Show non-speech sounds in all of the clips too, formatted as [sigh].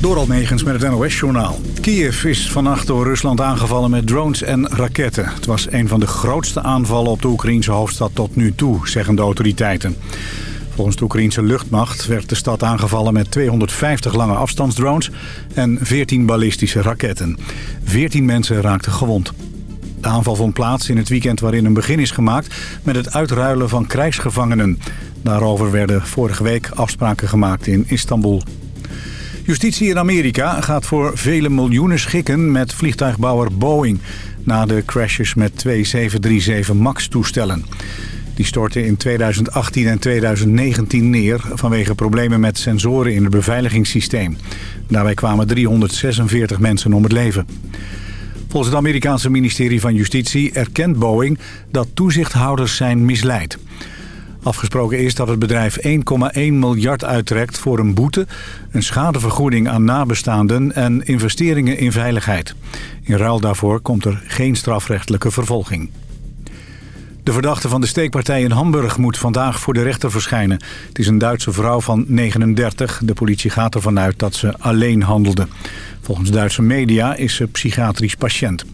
Door Megens met het NOS-journaal. Kiev is vannacht door Rusland aangevallen met drones en raketten. Het was een van de grootste aanvallen op de Oekraïnse hoofdstad tot nu toe, zeggen de autoriteiten. Volgens de Oekraïnse luchtmacht werd de stad aangevallen met 250 lange afstandsdrones en 14 ballistische raketten. 14 mensen raakten gewond. De aanval vond plaats in het weekend waarin een begin is gemaakt met het uitruilen van krijgsgevangenen. Daarover werden vorige week afspraken gemaakt in Istanbul. Justitie in Amerika gaat voor vele miljoenen schikken met vliegtuigbouwer Boeing... na de crashes met twee 737 MAX-toestellen. Die stortten in 2018 en 2019 neer vanwege problemen met sensoren in het beveiligingssysteem. Daarbij kwamen 346 mensen om het leven. Volgens het Amerikaanse ministerie van Justitie erkent Boeing dat toezichthouders zijn misleid. Afgesproken is dat het bedrijf 1,1 miljard uittrekt voor een boete... een schadevergoeding aan nabestaanden en investeringen in veiligheid. In ruil daarvoor komt er geen strafrechtelijke vervolging. De verdachte van de steekpartij in Hamburg moet vandaag voor de rechter verschijnen. Het is een Duitse vrouw van 39. De politie gaat ervan uit dat ze alleen handelde. Volgens Duitse media is ze psychiatrisch patiënt.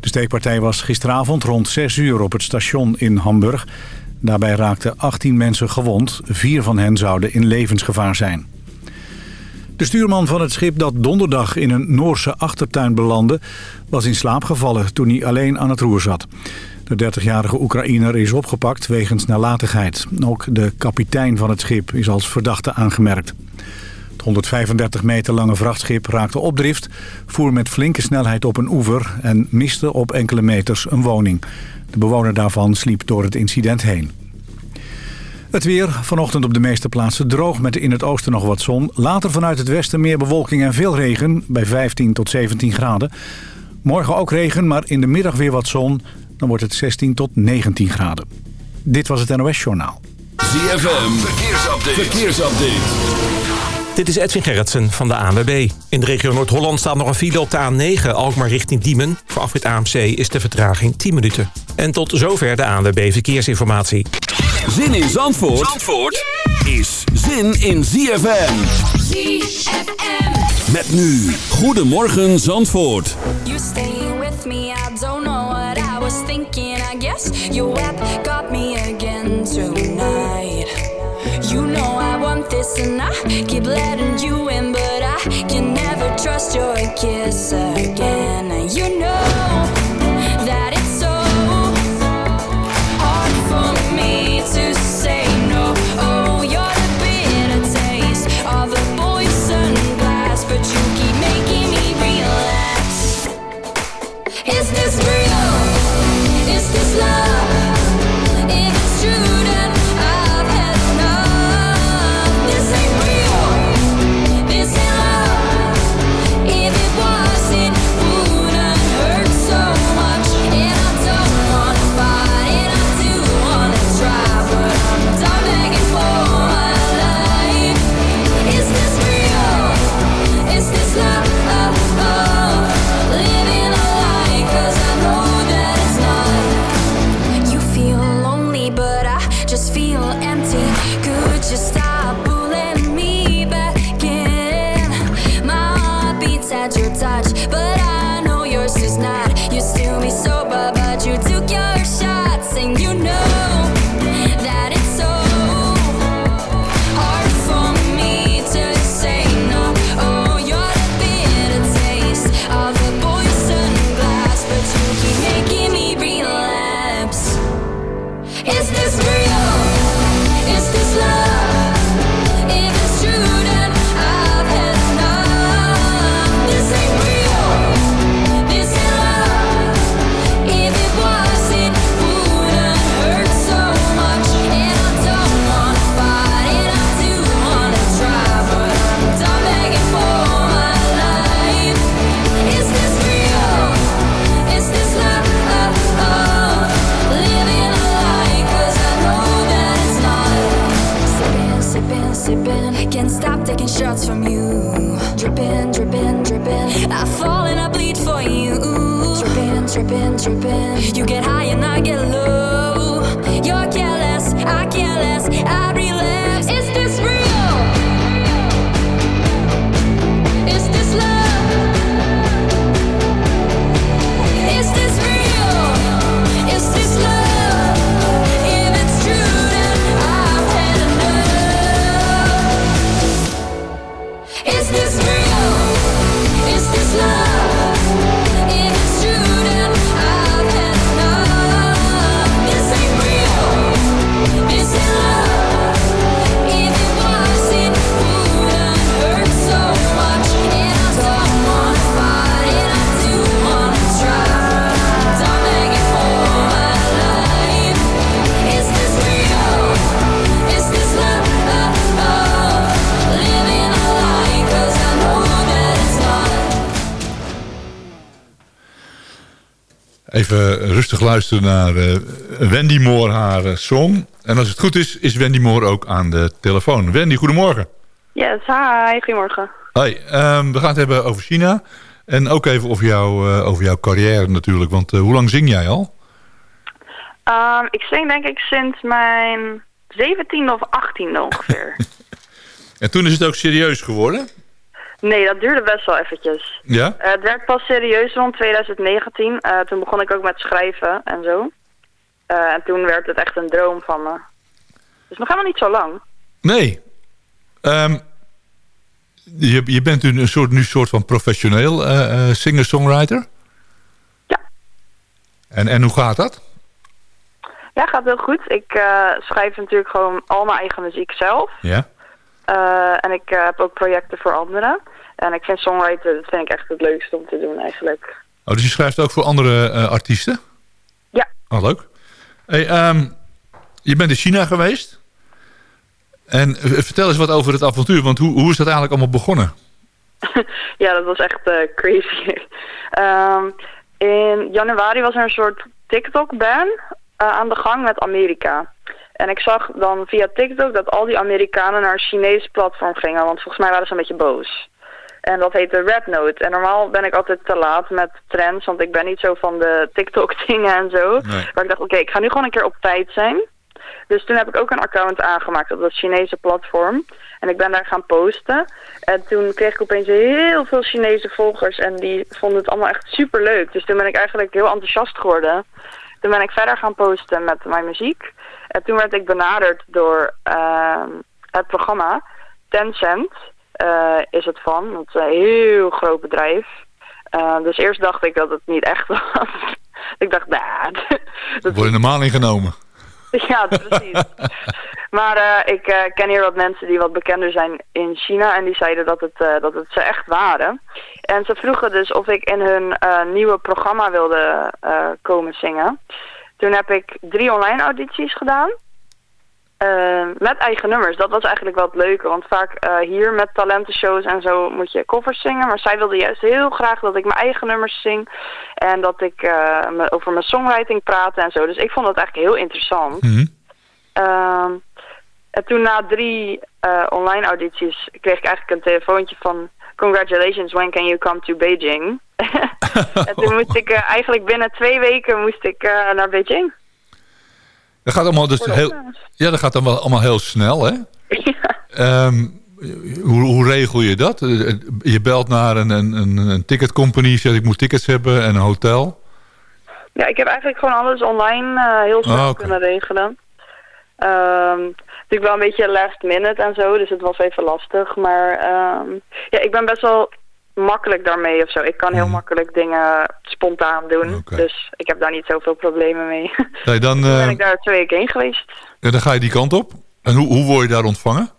De steekpartij was gisteravond rond 6 uur op het station in Hamburg. Daarbij raakten 18 mensen gewond. Vier van hen zouden in levensgevaar zijn. De stuurman van het schip dat donderdag in een Noorse achtertuin belandde... was in slaap gevallen toen hij alleen aan het roer zat. De 30-jarige Oekraïner is opgepakt wegens nalatigheid. Ook de kapitein van het schip is als verdachte aangemerkt. Het 135 meter lange vrachtschip raakte opdrift... voer met flinke snelheid op een oever... en miste op enkele meters een woning. De bewoner daarvan sliep door het incident heen. Het weer, vanochtend op de meeste plaatsen droog met in het oosten nog wat zon. Later vanuit het westen meer bewolking en veel regen bij 15 tot 17 graden. Morgen ook regen, maar in de middag weer wat zon. Dan wordt het 16 tot 19 graden. Dit was het NOS Journaal. ZFM, verkeersupdate. verkeersupdate. Dit is Edwin Gerritsen van de ANWB. In de regio Noord-Holland staat nog een file op de A9, Alkmaar richting Diemen. Voor afrit AMC is de vertraging 10 minuten. En tot zover de ANWB Verkeersinformatie. Zin in Zandvoort, Zandvoort is zin in ZFM. ZFM. Met nu, Goedemorgen Zandvoort. You stay with me, I don't know what I was thinking. I guess your web got me keep letting you in, but I can never trust your kiss again. Even rustig luisteren naar uh, Wendy Moore, haar song. En als het goed is, is Wendy Moore ook aan de telefoon. Wendy, goedemorgen. Yes, hi, goedemorgen. Hoi, um, we gaan het hebben over China. En ook even over, jou, over jouw carrière natuurlijk. Want hoe lang zing jij al? Um, ik zing denk ik sinds mijn 17e of 18e ongeveer. [laughs] en toen is het ook serieus geworden? Nee, dat duurde best wel eventjes. Ja? Uh, het werd pas serieus rond 2019. Uh, toen begon ik ook met schrijven en zo. Uh, en toen werd het echt een droom van me. Dus nog helemaal niet zo lang. Nee. Um, je, je bent nu een soort, nu soort van professioneel singer-songwriter? Ja. En, en hoe gaat dat? Ja, gaat heel goed. Ik schrijf natuurlijk gewoon al mijn eigen muziek zelf. Ja. Uh, en ik uh, heb ook projecten voor anderen. En ik vind songwriter, dat vind ik echt het leukste om te doen eigenlijk. Oh, dus je schrijft ook voor andere uh, artiesten? Ja. Oh, leuk. Hey, um, je bent in China geweest. En vertel eens wat over het avontuur, want hoe, hoe is dat eigenlijk allemaal begonnen? [laughs] ja, dat was echt crazy. um, [laughs] in januari was er een soort TikTok-ban aan de gang met Amerika. En ik zag dan via TikTok dat al die Amerikanen naar een Chinees platform gingen. Want volgens mij waren ze een beetje boos. En dat heette Red Note. En normaal ben ik altijd te laat met trends. Want ik ben niet zo van de TikTok [laughs] dingen en zo. Nee. Maar ik dacht, oké, ik ga nu gewoon een keer op tijd zijn. Dus toen heb ik ook een account aangemaakt op dat Chinese platform. En ik ben daar gaan posten. En toen kreeg ik opeens heel veel Chinese volgers. En die vonden het allemaal echt super leuk. Dus toen ben ik eigenlijk heel enthousiast geworden. Toen ben ik verder gaan posten met mijn muziek. En toen werd ik benaderd door uh, het programma Tencent is het van. Dat is een heel groot bedrijf. Uh, dus eerst dacht ik dat het niet echt [laughs] was. ik dacht, nah, [laughs] dat worden normaal ingenomen. [laughs] ja, precies. maar uh, ik uh, ken hier wat mensen die wat bekender zijn in China en die zeiden dat het, uh, dat het ze echt waren. En ze vroegen dus of ik in hun nieuwe programma wilde komen zingen. Toen heb ik drie online audities gedaan. Uh, met eigen nummers. Dat was eigenlijk wel het leuke. Want vaak uh, hier met talentenshows en zo moet je covers zingen. Maar zij wilde juist heel graag dat ik mijn eigen nummers zing. En dat ik uh, me, over mijn songwriting praat en zo. Dus ik vond dat eigenlijk heel interessant. Mm -hmm. en toen na drie online audities kreeg ik eigenlijk een telefoontje van... Congratulations, when can you come to Beijing? [laughs] en toen moest ik eigenlijk binnen twee weken moest ik naar Beijing. Dat gaat allemaal dus heel, ja, dat gaat dan wel allemaal heel snel, hè? Ja. Um, hoe, hoe, regel je dat? Je belt naar een, een, een ticketcompany, zegt ik moet tickets hebben en een hotel. Ja, ik heb eigenlijk gewoon alles online uh, heel snel oh, okay. kunnen regelen. Um, natuurlijk wel een beetje last minute en zo, dus het was even lastig. Maar um, ja, ik ben best wel makkelijk daarmee of zo. Ik kan heel Mhm. makkelijk dingen spontaan doen. Dus ik heb daar niet zoveel problemen mee. [laughs] Nee, dan, ben eh, ik daar twee weken heen geweest. ja, dan ga je die kant op. En hoe, hoe word je daar ontvangen?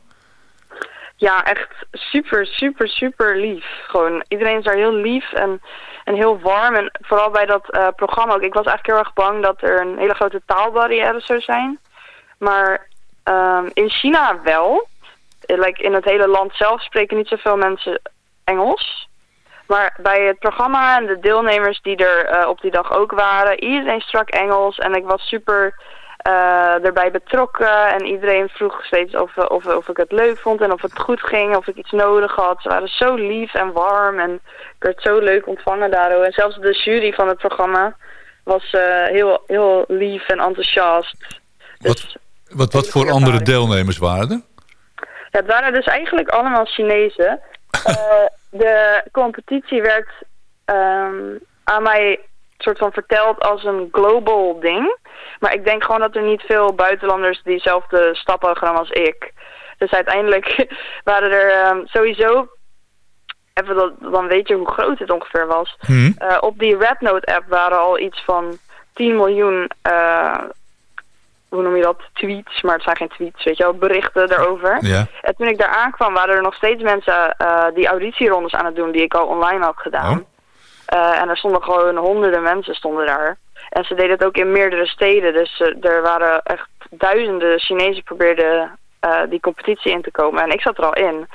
Ja, echt super, super, super lief. Gewoon, iedereen is daar heel lief en, en heel warm. En vooral bij dat eh, programma ook. Ik was eigenlijk heel erg bang dat er een hele grote taalbarrière zou zijn. Maar ehm, in China wel. Like, in het hele land zelf spreken niet zoveel mensen Engels. Maar bij het programma en de deelnemers die er eh, op die dag ook waren, iedereen sprak Engels en ik was super eh, erbij betrokken. En iedereen vroeg steeds of, of, of ik het leuk vond en of het goed ging, of ik iets nodig had. Ze waren zo lief en warm en ik werd zo leuk ontvangen daardoor. En zelfs de jury van het programma was eh, heel, heel lief en enthousiast. Dus, Wat, wat voor andere deelnemers waren er? ja, het waren dus eigenlijk allemaal Chinezen. Eh, de competitie werd ehm, aan mij soort van verteld als een global ding. Maar ik denk gewoon dat er niet veel buitenlanders diezelfde stappen genomen als ik. Dus uiteindelijk [laughs] waren er ehm, sowieso... Even dat, dan weet je hoe groot het ongeveer was. Hm? Eh, op die Rednote app waren al iets van 10 miljoen, eh, hoe noem je dat, tweets, maar het zijn geen tweets, weet je wel, berichten daarover. Ja. En toen ik daar aankwam waren er nog steeds mensen eh, die auditierondes aan het doen die ik al online had gedaan. Oh. Eh, en er stonden gewoon honderden mensen stonden daar. En ze deden het ook in meerdere steden, dus eh, er waren echt duizenden Chinezen probeerden die competitie in te komen. En ik zat er al in.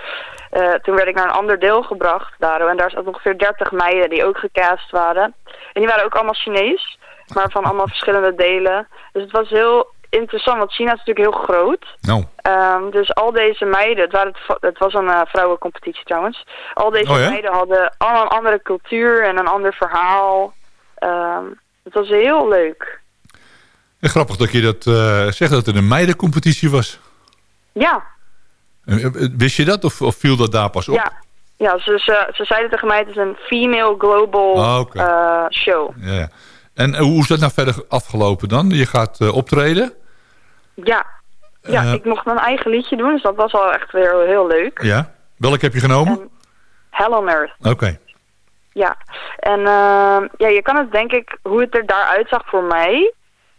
Toen werd ik naar een ander deel gebracht daar. En daar zaten ongeveer 30 meiden die ook gecast waren. En die waren ook allemaal Chinees. maar van allemaal verschillende delen. Dus het was heel interessant, want China is natuurlijk heel groot. Nou. Ehm, dus al deze meiden, het, waren het, het was een uh, vrouwencompetitie trouwens. Al deze Oh, ja? meiden hadden allemaal een andere cultuur en een ander verhaal. Ehm, het was heel leuk. En grappig dat je dat eh, zegt dat het een meidencompetitie was. Ja, Eh, eh, Wist je dat of, of viel dat daar pas op? ja. Ja, ze, ze, ze zeiden tegen mij, het is een female global Ah, eh, show. Ja. En eh, hoe is dat nou verder afgelopen dan? Je gaat eh, optreden? Ja, ja Eh, ik mocht mijn eigen liedje doen, dus dat was al echt weer heel, leuk. Ja. Welk heb je genomen? En Hell on Earth. Oké. Ja, en ehm, ja, je kan het denk ik, hoe het er daaruit zag voor mij,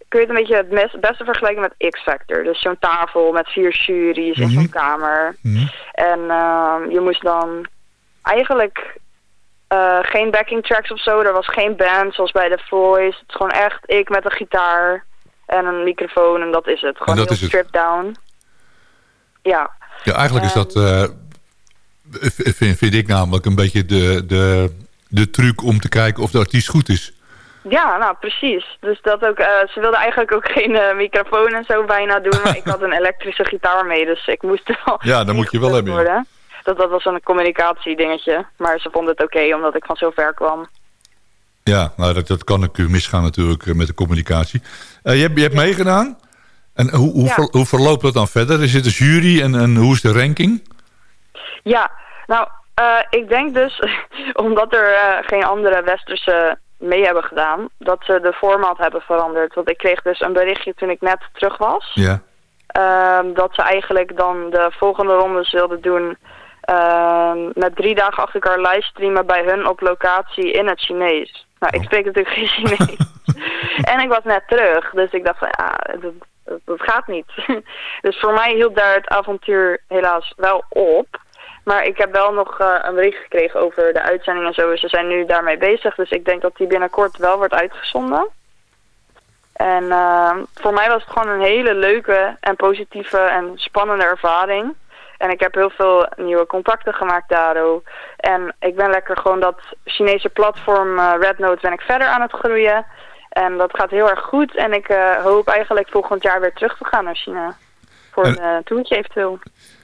kun je het een beetje het mes- beste vergelijken met X-Factor. Dus zo'n tafel met vier juries in Mhm. zo'n kamer. Mhm. En ehm, je moest dan eigenlijk eh, geen backing tracks of zo, er was geen band zoals bij The Voice. Het is gewoon echt ik met een gitaar en een microfoon en dat is het. Gewoon heel stripped down. Ja, Ja, eigenlijk is Ehm. dat, eh, vind, vind ik namelijk een beetje de, de, de truc om te kijken of de artiest goed is. Ja, nou precies. Dus dat ook, eh, ze wilden eigenlijk ook [laughs] geen eh, microfoon en zo bijna doen, maar ik had een [laughs] elektrische gitaar mee, dus ik moest wel. Ja, dan moet je wel hebben, worden. Dat, dat was een communicatiedingetje, maar ze vonden het oké omdat ik van zo ver kwam. Ja, nou, dat, dat kan natuurlijk misgaan natuurlijk eh, met de communicatie. Eh, je, hebt, je hebt meegedaan. En hoe, hoe, Ja. ver- hoe verloopt dat dan verder? Is het een jury en, en hoe is de ranking? Ja, nou, eh, ik denk dus, [laughs] omdat er geen andere westerse mee hebben gedaan, dat ze de format hebben veranderd. Want ik kreeg dus een berichtje toen ik net terug was. Ja. Ehm, dat ze eigenlijk dan de volgende rondes wilden doen ehm, met drie dagen achter elkaar livestreamen bij hun op locatie in het Chinees. Nou, ik spreek natuurlijk geen Chinees. [laughs] en ik was net terug, dus ik dacht van ja, dat, gaat niet. [laughs] dus voor mij hield daar het avontuur helaas wel op. Maar ik heb wel nog eh, een bericht gekregen over de uitzending en zo. Ze zijn nu daarmee bezig, dus ik denk dat die binnenkort wel wordt uitgezonden. En eh, voor mij was het gewoon een hele leuke en positieve en spannende ervaring. En ik heb heel veel nieuwe contacten gemaakt daardoor. En ik ben lekker gewoon dat Chinese platform eh, Rednote ben ik verder aan het groeien. En dat gaat heel erg goed. En ik eh, hoop eigenlijk volgend jaar weer terug te gaan naar China. Voor En- een eh, toertje eventueel.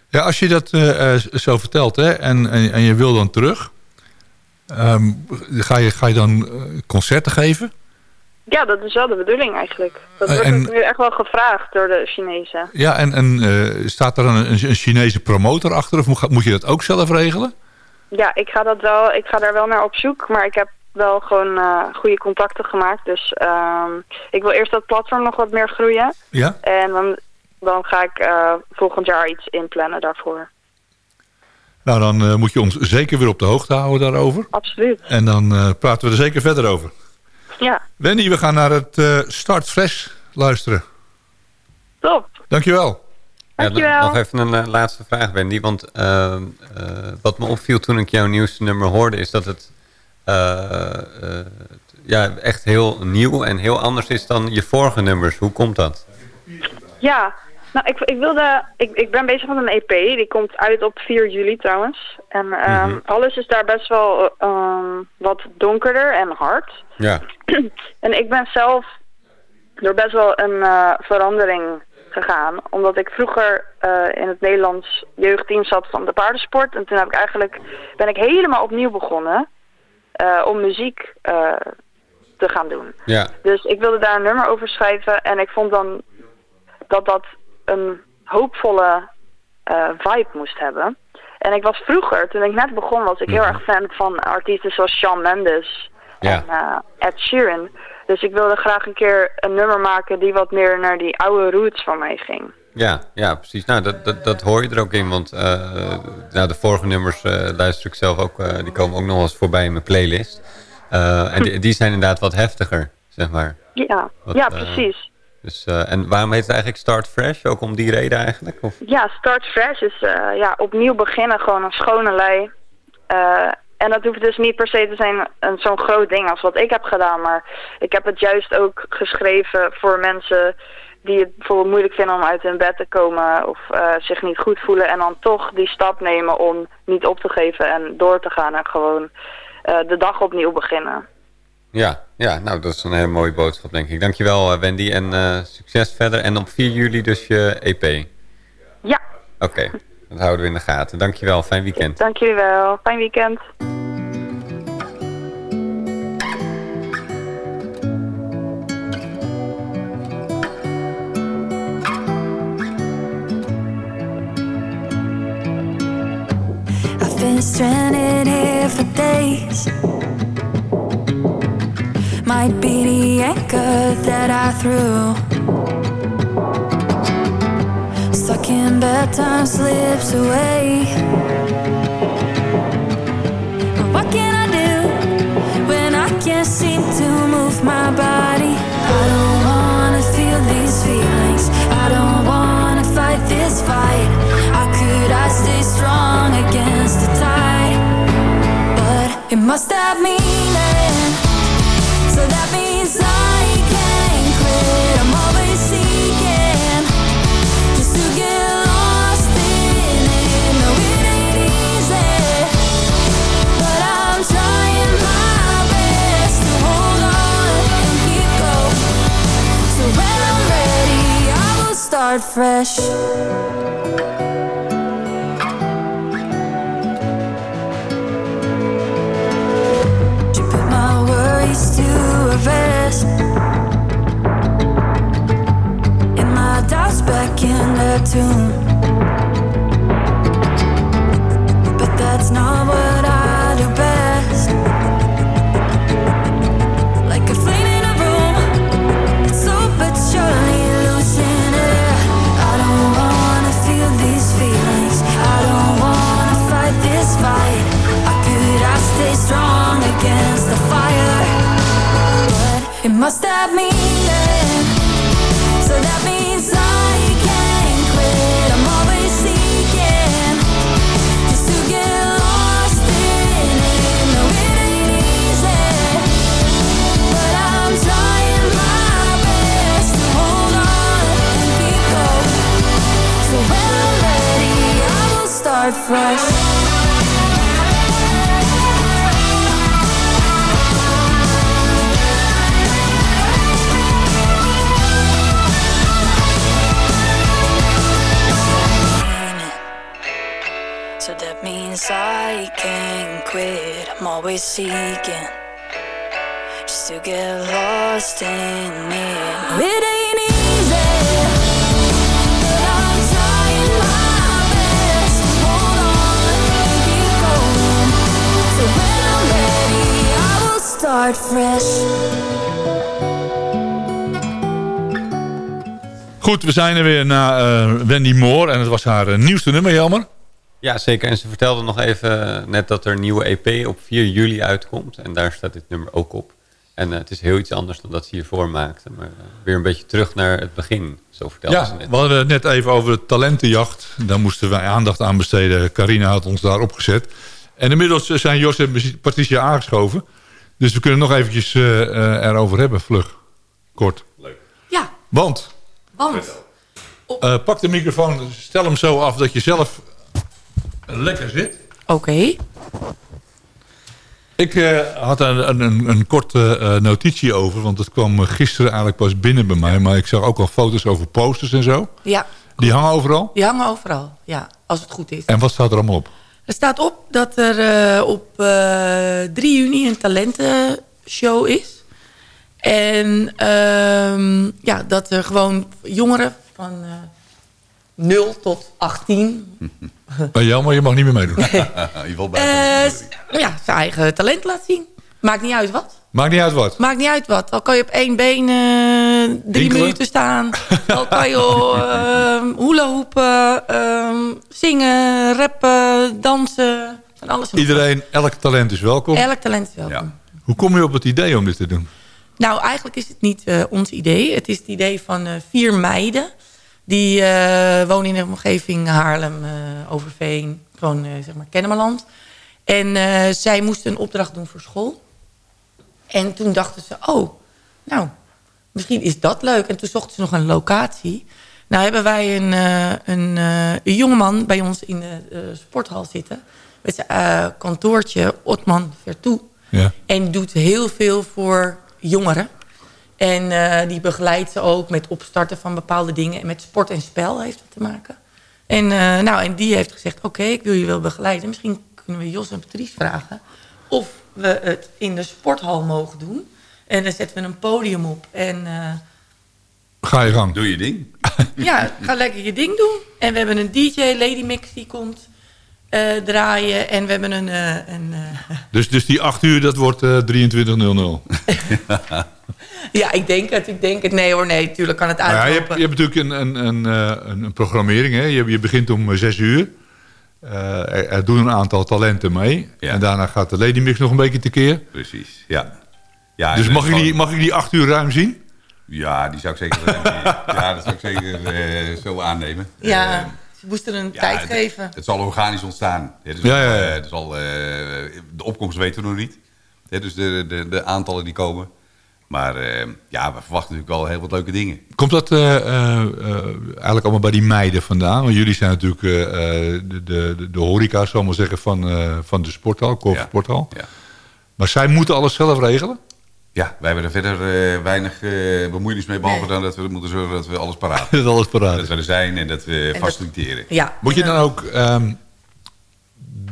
Ja, als je dat zo vertelt hè, en, en, en je wil dan terug... ehm, ga, je, ga je dan concerten geven? Ja, dat is wel de bedoeling eigenlijk. Dat Eh, wordt en- nu echt wel gevraagd door de Chinezen. Ja, en, en eh, staat er een, een Chinese promotor achter? Of moet, moet je dat ook zelf regelen? Ja, ik ga, dat wel, ik ga daar wel naar op zoek, maar ik heb wel gewoon eh, goede contacten gemaakt. Dus ehm, ik wil eerst dat platform nog wat meer groeien. Ja? En dan, dan ga ik volgend jaar iets inplannen daarvoor. Nou, dan moet je ons zeker weer op de hoogte houden daarover. Absoluut. En dan praten we er zeker verder over. Ja, Wendy, we gaan naar het eh, Start Fresh luisteren. top. Dankjewel. Ja, Dankjewel. dan nog even een eh, laatste vraag, Wendy. Want eh, eh, wat me opviel toen ik jouw nieuwste nummer hoorde... is dat het eh, eh, ja, echt heel nieuw en heel anders is dan je vorige nummers. Hoe komt dat? Ja, nou, ik, ik wilde. Ik, ik ben bezig met een EP. Die komt uit op 4 juli trouwens. En ehm, Mhm. alles is daar best wel ehm, wat donkerder en hard. Ja, [clears throat] En ik ben zelf door best wel een eh, verandering gegaan. Omdat ik vroeger eh, in het Nederlands jeugdteam zat van de paardensport. En toen heb ik eigenlijk, ben ik helemaal opnieuw begonnen eh, om muziek te gaan doen. ja, Dus ik wilde daar een nummer over schrijven. En ik vond dan dat dat een hoopvolle eh, vibe moest hebben. En ik was vroeger, toen ik net begon, was ik heel erg fan van artiesten zoals Shawn Mendes Ja. en eh, Ed Sheeran. Dus ik wilde graag een keer een nummer maken die wat meer naar die oude roots van mij ging. ja, ja, precies. Nou, dat, dat, dat hoor je er ook in. Want eh, nou, de vorige nummers luister ik zelf ook. die komen ook nog eens voorbij in mijn playlist. En die, die zijn inderdaad wat heftiger, zeg maar. Ja, Wat, ja precies. Dus, eh, en waarom heet het eigenlijk Start Fresh? Ook om die reden eigenlijk? Ja, start fresh is eh, ja, opnieuw beginnen, gewoon een schone lei. Eh, en dat hoeft dus niet per se te zijn zo'n groot ding als wat ik heb gedaan. Maar ik heb het juist ook geschreven voor mensen die het bijvoorbeeld moeilijk vinden om uit hun bed te komen. Of zich niet goed voelen en dan toch die stap nemen om niet op te geven en door te gaan en gewoon de dag opnieuw beginnen. Ja, ja, nou dat is een hele mooie boodschap denk ik. Dankjewel Wendy en succes verder. En op 4 juli dus je EP. Ja. Oké, dat houden we in de gaten. Dankjewel, fijn weekend. Dank jullie wel, fijn weekend. been stranded here for days. Might be the anchor that I threw. Stuck in bad times, slips away. What can I do when I can't seem to move my body? I don't wanna feel these feelings. I don't wanna fight this fight. How could I stay strong against the tide? But it must have meaning. Fresh. Start fresh. Goed, we zijn er weer na eh, Wendy Moore. En het was haar eh, nieuwste nummer, jammer. Ja, zeker. En ze vertelde nog even net dat er een nieuwe EP op 4 juli uitkomt. En daar staat dit nummer ook op. En eh, het is heel iets anders dan dat ze hiervoor maakte. Maar eh, weer een beetje terug naar het begin. Zo vertelde ze Ja, net. we hadden het net even over de talentenjacht. Daar moesten wij aandacht aan besteden. Carina had ons daar opgezet. En inmiddels eh, zijn Jos en Patricia aangeschoven. Dus we kunnen nog eventjes eh, eh, erover hebben, vlug. Kort. Ja, Want, want eh, pak de microfoon, stel hem zo af dat je zelf lekker zit. Oké. Ik eh, had een, een, een, korte eh, notitie over, want het kwam gisteren eigenlijk pas binnen bij mij. Maar ik zag ook al foto's over posters en zo. Ja, Die hangen overal. die hangen overal. Ja, als het goed is. En wat staat er allemaal op? Er staat op dat er eh, op eh 3 juni een talentenshow is. En ehm, ja, dat er gewoon jongeren van eh 0 tot 18 Maar [laughs] jammer, je mag niet meer meedoen. In ieder geval bij. eh, ja, zijn eigen talent laat zien. Maakt niet uit wat. Maakt niet uit wat. Maakt niet uit wat. Al kan je op één been eh, drie minuten staan. [laughs] Al kan je uh, hula hoepen, ehm, zingen, rappen, dansen. Alles. en nog Iedereen, elk talent is welkom. Elk talent is welkom. Ja. Hoe kom je op het idee om dit te doen? Nou, eigenlijk is het niet eh, ons idee. Het is het idee van eh, vier meiden. Die eh, wonen in de omgeving Haarlem, eh, Overveen, gewoon eh, zeg maar Kennemerland. En eh, zij moesten een opdracht doen voor school. En toen dachten ze, oh, nou, misschien is dat leuk. En toen zochten ze nog een locatie. Nou hebben wij een, eh, een, eh, een jongeman bij ons in de eh, sporthal zitten. Met zijn kantoortje, Otman Vertoe. Ja. En doet heel veel voor jongeren. En uh, die begeleidt ze ook met opstarten van bepaalde dingen. En met sport en spel heeft het te maken. En, uh, nou, en die heeft gezegd, oké, ik wil je wel begeleiden. Misschien kunnen we Jos en Patrice vragen... of we het in de sporthal mogen doen. En dan zetten we een podium op. En, uh, ga je gang. Doe je ding. [laughs] ja, ga lekker je ding doen. En we hebben een DJ, Lady Mix, die komt uh, draaien. En we hebben een... Uh, een dus, dus die 8 uur, dat wordt 23.00? [laughs] ja, ik denk het. Ik denk het. Nee hoor, nee. Tuurlijk kan het uitlopen. Nou ja, je, hebt, je hebt natuurlijk een, een, een, een programmering. Hè? Je, je begint om 6 uur. Uh, er, er, doen een aantal talenten mee. Ja. En daarna gaat de Lady Mix nog een beetje tekeer. Precies, ja. ja dus mag ik, die, mag ik die acht uur ruim zien? Ja, die zou ik zeker, [laughs] ja, dat zou ik zeker uh, zo aannemen. Ja, uh, ze moesten een ja, tijd geven. Het zal organisch ontstaan. Ja, dus ja, ja, ja. Het zal, de opkomst weten we nog niet. dus de, de, de aantallen die komen. Maar uh, ja, we verwachten natuurlijk wel heel wat leuke dingen. Komt dat uh, uh, eigenlijk allemaal bij die meiden vandaan? Want jullie zijn natuurlijk de, de, de horeca, zal maar zeggen, van, van de sporthal, Korf ja. Sporthal. Ja. Maar zij moeten alles zelf regelen? Ja, wij hebben er verder weinig bemoeienis mee, behalve nee. dan dat we moeten zorgen dat we alles paraat [laughs] dat alles paraat Dat we er zijn en dat we en faciliteren. Dat, ja. Moet je dan ook... Um,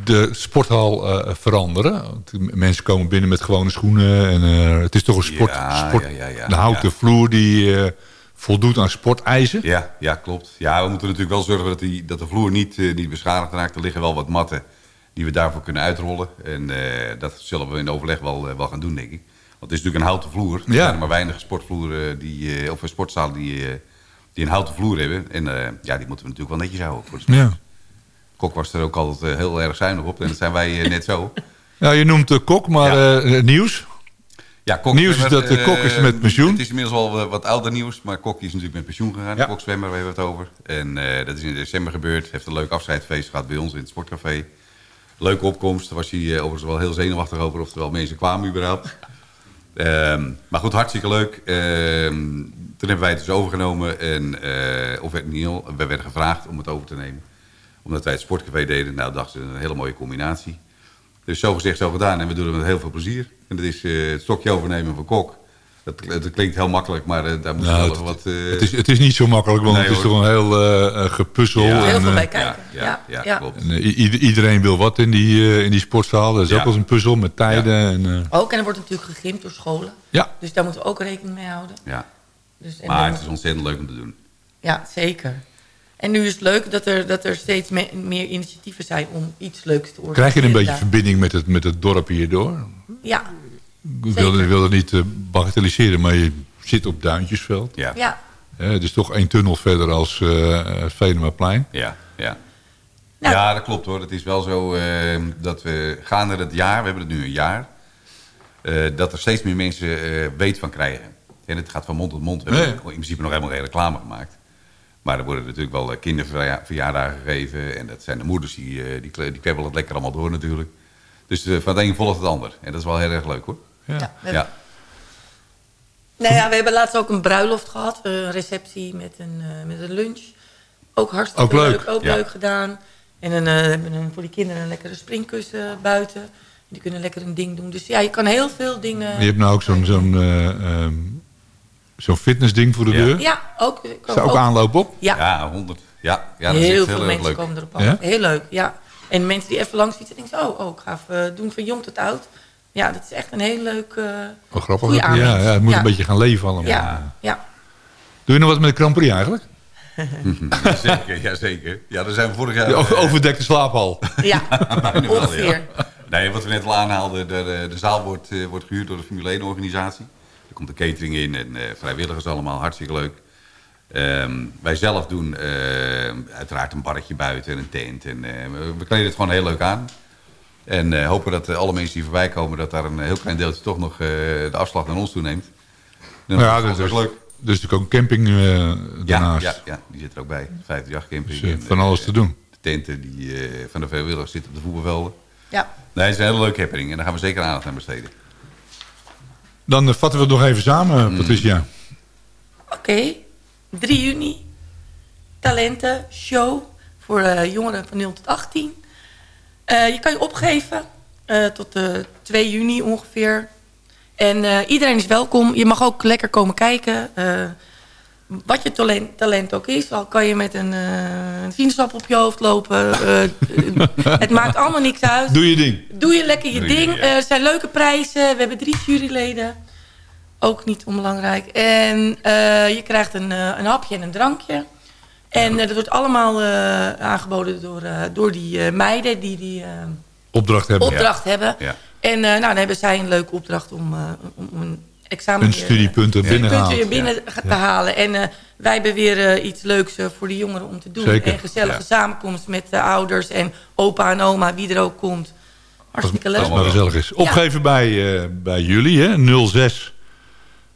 de sporthal uh, veranderen? Mensen komen binnen met gewone schoenen. En, uh, het is toch een sport, ja, sport ja, ja, een houten vloer die uh, voldoet aan sporteisen. Ja, ja, klopt. Ja, we moeten natuurlijk wel zorgen dat, die, dat de vloer niet, niet beschadigd raakt. Er liggen wel wat matten die we daarvoor kunnen uitrollen. En dat zullen we in overleg wel, wel gaan doen, denk ik. Want het is natuurlijk een houten vloer. Er zijn maar weinig sportvloeren die, of sportzalen die, die een houten vloer hebben. En ja, die moeten we natuurlijk wel netjes houden voor de sport. Kok was er ook altijd uh, heel erg zuinig op. En dat zijn wij uh, net zo. [laughs] Ja, je noemt uh, Kok, maar ja. nieuws? Ja, kok, nieuws is dat de Kok is met pensioen. Het is inmiddels wel wat ouder nieuws. Maar Kok is natuurlijk met pensioen gegaan. Ja. Kokzwemmer, we hebben het over. En dat is in december gebeurd. Heeft een leuk afscheidsfeest gehad bij ons in het sportcafé. Leuke opkomst. Daar was hij overigens wel heel zenuwachtig over. Of er wel mensen kwamen überhaupt. Um, [laughs] maar goed, hartstikke leuk. Um, toen hebben wij het dus overgenomen. En, of niet, we werden gevraagd om het over te nemen omdat wij het sportcafé deden, nou dachten ze een hele mooie combinatie. Dus zo gezegd, zo gedaan. En we doen het met heel veel plezier. En dat is uh, het stokje overnemen van kok. Dat, dat klinkt heel makkelijk, maar uh, daar moet nou, wel wat... Uh... Het, is, het is niet zo makkelijk, want nee, het is toch een heel gepuzzel. Ja, heel en, veel bij kijken. Ja, ja, ja, ja. klopt. En, iedereen wil wat in die, in die sportzaal. Dat is ook als een puzzel met tijden. En, ook, en er wordt natuurlijk gegrimd door scholen. Ja. Dus daar moeten we ook rekening mee houden. Ja. Dus, maar het is ontzettend leuk om te doen. Ja, zeker. En nu is het leuk dat er, dat er steeds me, meer initiatieven zijn om iets leuks te organiseren. Krijg je een beetje daar. verbinding met het, met het dorp hierdoor? Ja, Ik wil, wil het niet uh, bagatelliseren, maar je zit op Duintjesveld. Ja. ja. Het is toch één tunnel verder als uh, Venemaplein. Ja, ja. Nou, ja, dat klopt hoor. Het is wel zo dat we gaande het jaar, we hebben het nu een jaar... dat er steeds meer mensen weet van krijgen. En het gaat van mond tot mond. We hebben in principe nog helemaal geen reclame gemaakt. Maar er worden natuurlijk wel kinderverjaardagen gegeven. En dat zijn de moeders, die, die, die kwebbelen het lekker allemaal door natuurlijk. Dus van het een volgt het ander. En dat is wel heel erg leuk hoor. Ja. ja. Nou ja, we hebben laatst ook een bruiloft gehad. Een receptie met een, uh, met een lunch. Ook hartstikke ook leuk. leuk. Ook ja. leuk gedaan. En dan uh, hebben we voor die kinderen een lekkere springkussen buiten. Die kunnen lekker een ding doen. Dus ja, je kan heel veel dingen... Je hebt nou ook zo'n... zo'n uh, um Zo'n fitnessding voor de ja. deur? Ja, ook. Is daar ook, ook aanloop op? Ja, ja 100. Ja, ja dat heel, is veel heel mensen leuk. komen erop af. Ja? Heel leuk, ja. En mensen die even langs fietsen denken, oh, oh, ik ga even doen van jong tot oud. Ja, dat is echt een heel leuk uh, oh, grappig. Ja, ja, het moet ja. een beetje gaan leven allemaal. Ja, ja. Doe je nog wat met de Grand Prix eigenlijk? [laughs] zeker, ja zeker. Ja, daar zijn we vorig jaar... De over, overdekte slaaphal. [laughs] Ja, ongeveer. Nee, wat we net al aanhaalden, de, de zaal wordt, uh, wordt gehuurd door de Formule 1 organisatie. Er komt de catering in en uh, vrijwilligers allemaal, hartstikke leuk. Um, wij zelf doen uh, uiteraard een barretje buiten en een tent. En, uh, we kleden het gewoon heel leuk aan. En uh, hopen dat alle mensen die voorbij komen... dat daar een heel klein deeltje toch nog de afslag naar ons toe neemt. Nou, ja, dat is leuk. Dus er ook een camping daarnaast. Ja, ja, ja, die zit er ook bij. 58 camping. Dus, van alles te doen. De tenten die, van de vrijwilligers zitten op de voetbalvelden. Ja. Nee, het is een hele leuke happening. En daar gaan we zeker aandacht aan besteden. Dan vatten we het nog even samen, Mm. Patricia. Oké, okay. 3 juni. Talenten, show voor uh, jongeren van 0 tot 18. Uh, je kan je opgeven uh, tot de 2 juni ongeveer. En iedereen is welkom. Je mag ook lekker komen kijken wat je talent, talent ook is. Al kan je met een, uh, een vriendschap op je hoofd lopen. Uh, [laughs] het maakt allemaal niks uit. Doe je ding. Doe je lekker je ding. er zijn leuke prijzen. We hebben drie juryleden. Ook niet onbelangrijk. En je krijgt een, een hapje en een drankje. En dat wordt allemaal aangeboden door, door die meiden die die opdracht hebben. Opdracht hebben. Ja. En nou, dan hebben zij een leuke opdracht om, om, om een examen... Een studiepunten binnen, punten binnen te halen. En uh, wij hebben weer uh, iets leuks uh, voor de jongeren om te doen. Zeker. En gezellige samenkomst met de ouders en opa en oma, wie er ook komt. Hartstikke leuk. Als het gezellig is. Opgeven bij, bij jullie, hè? 06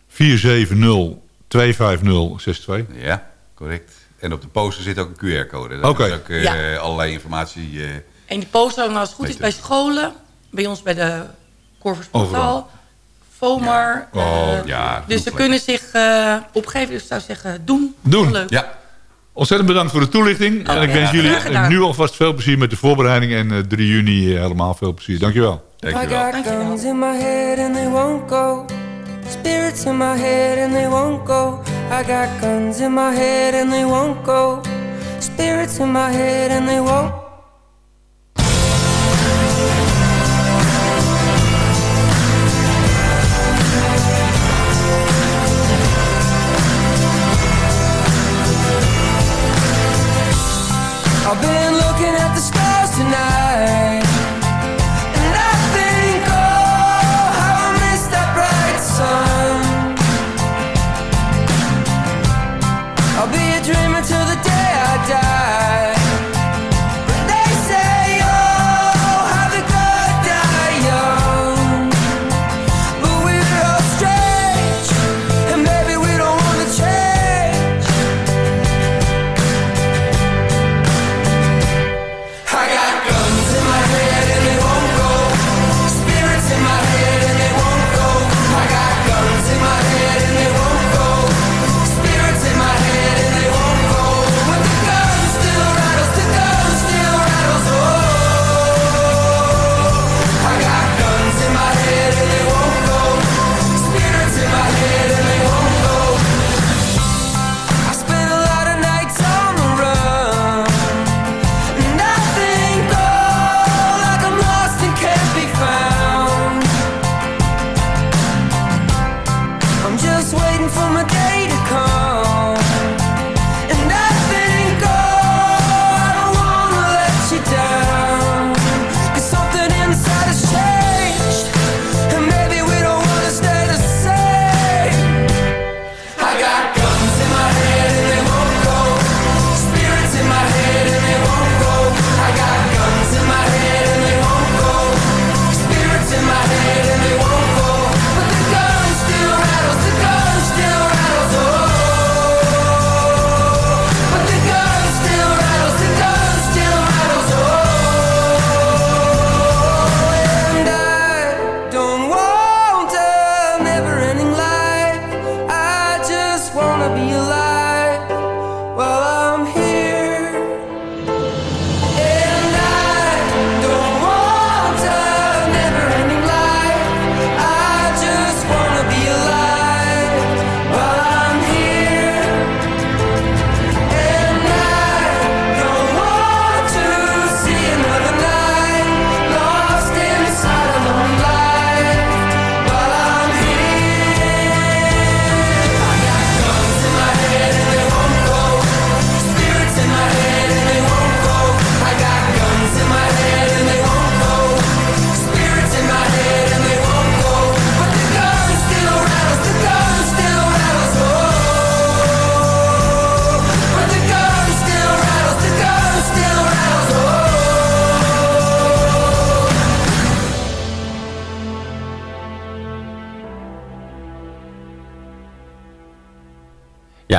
470 25062. Ja, correct. En op de poster zit ook een QR-code. Daar okay. ook ja. allerlei informatie... en die poster, als het goed is, bij scholen. Bij ons bij de Corvus. FOMAR. Ja. Oh, uh, ja, dus ze kunnen zich uh, opgeven. Dus ik zou zeggen, doen. Doen. Leuk. Ja. Ontzettend bedankt voor de toelichting. Oh, en ik wens jullie nu alvast veel plezier met de voorbereiding. En uh, eh, 3 juni helemaal veel plezier. Dankjewel. Dankjewel. guns in my head and they won't go. Spirits in my head and they won't go. I got guns in my head and they won't go. Spirits in my head and they won't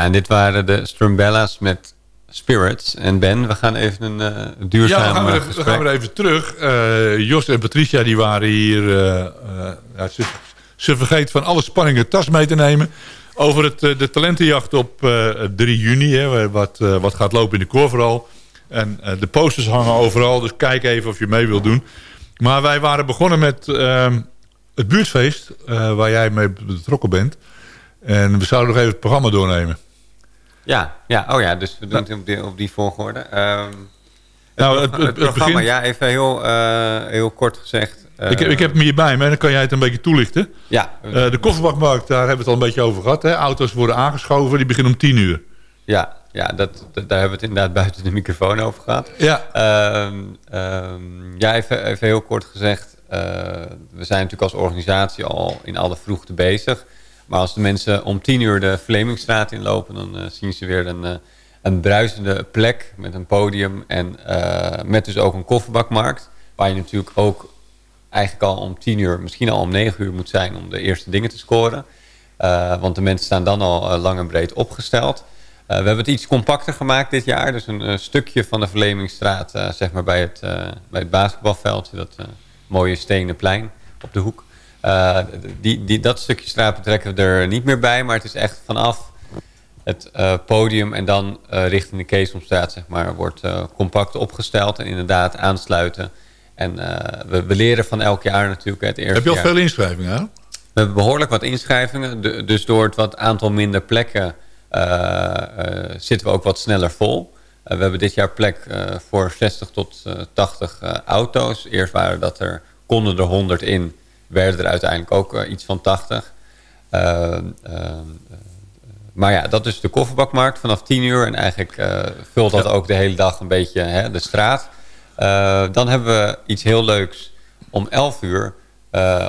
en dit waren de Strumbella's met Spirits. En Ben, we gaan even een uh, duurzaam Ja, we gaan, weer, we gaan weer even terug. Uh, Jos en Patricia die waren hier... Ja, ze, ze vergeet van alle spanningen tas mee te nemen. Over het, de talentenjacht op 3 juni. Hè, wat, wat gaat lopen in de koor vooral. En de posters hangen overal. Dus kijk even of je mee wilt doen. Maar wij waren begonnen met ehm, het buurtfeest, waar jij mee betrokken bent. En we zouden nog even het programma doornemen. Ja, ja, oh ja, dus we doen het op die, op die volgorde. Um, nou, het, het, het, programma, ja, even heel, uh, heel kort gezegd. Uh, ik, ik heb hem hier bij me, dan kan jij het een beetje toelichten. Ja. de kofferbakmarkt, daar hebben we het al een beetje over gehad. Hè? Auto's worden aangeschoven, die beginnen om tien uur. Ja, ja dat, daar hebben we het inderdaad buiten de microfoon over gehad. Ja, um, um, ja even, even heel kort gezegd. We zijn natuurlijk als organisatie al in alle vroegte bezig. Maar als de mensen om tien uur de Vlemingstraat inlopen... dan uh, zien ze weer een, uh, een bruisende plek met een podium... en met dus ook een kofferbakmarkt... waar je natuurlijk ook eigenlijk al om tien uur... misschien al om negen uur moet zijn om de eerste dingen te scoren. want de mensen staan dan al lang en breed opgesteld... we hebben het iets compacter gemaakt dit jaar. Dus een, stukje van de Vlemingstraat, zeg maar bij het, bij het. Dat mooie stenen plein op de hoek. Uh, die, die, dat stukje straat betrekken we er niet meer bij. Maar het is echt vanaf het uh, podium en dan uh, richting de Keesomstraat, zeg maar, wordt compact opgesteld en inderdaad aansluiten. En we, we, leren van elk jaar natuurlijk het eerste Heb je al jaar. veel inschrijvingen? We hebben behoorlijk wat inschrijvingen. De, dus door het wat aantal minder plekken zitten we ook wat sneller vol. we hebben dit jaar plek voor 60 tot 80 auto's. Eerst waren dat er, konden er 100 in werden er uiteindelijk ook uh, iets van 80. Uh, uh, maar ja, dat is de kofferbakmarkt vanaf 10 uur. En eigenlijk vult dat ja. ook de hele dag een beetje hè, de straat. dan hebben we iets heel leuks om 11 uur.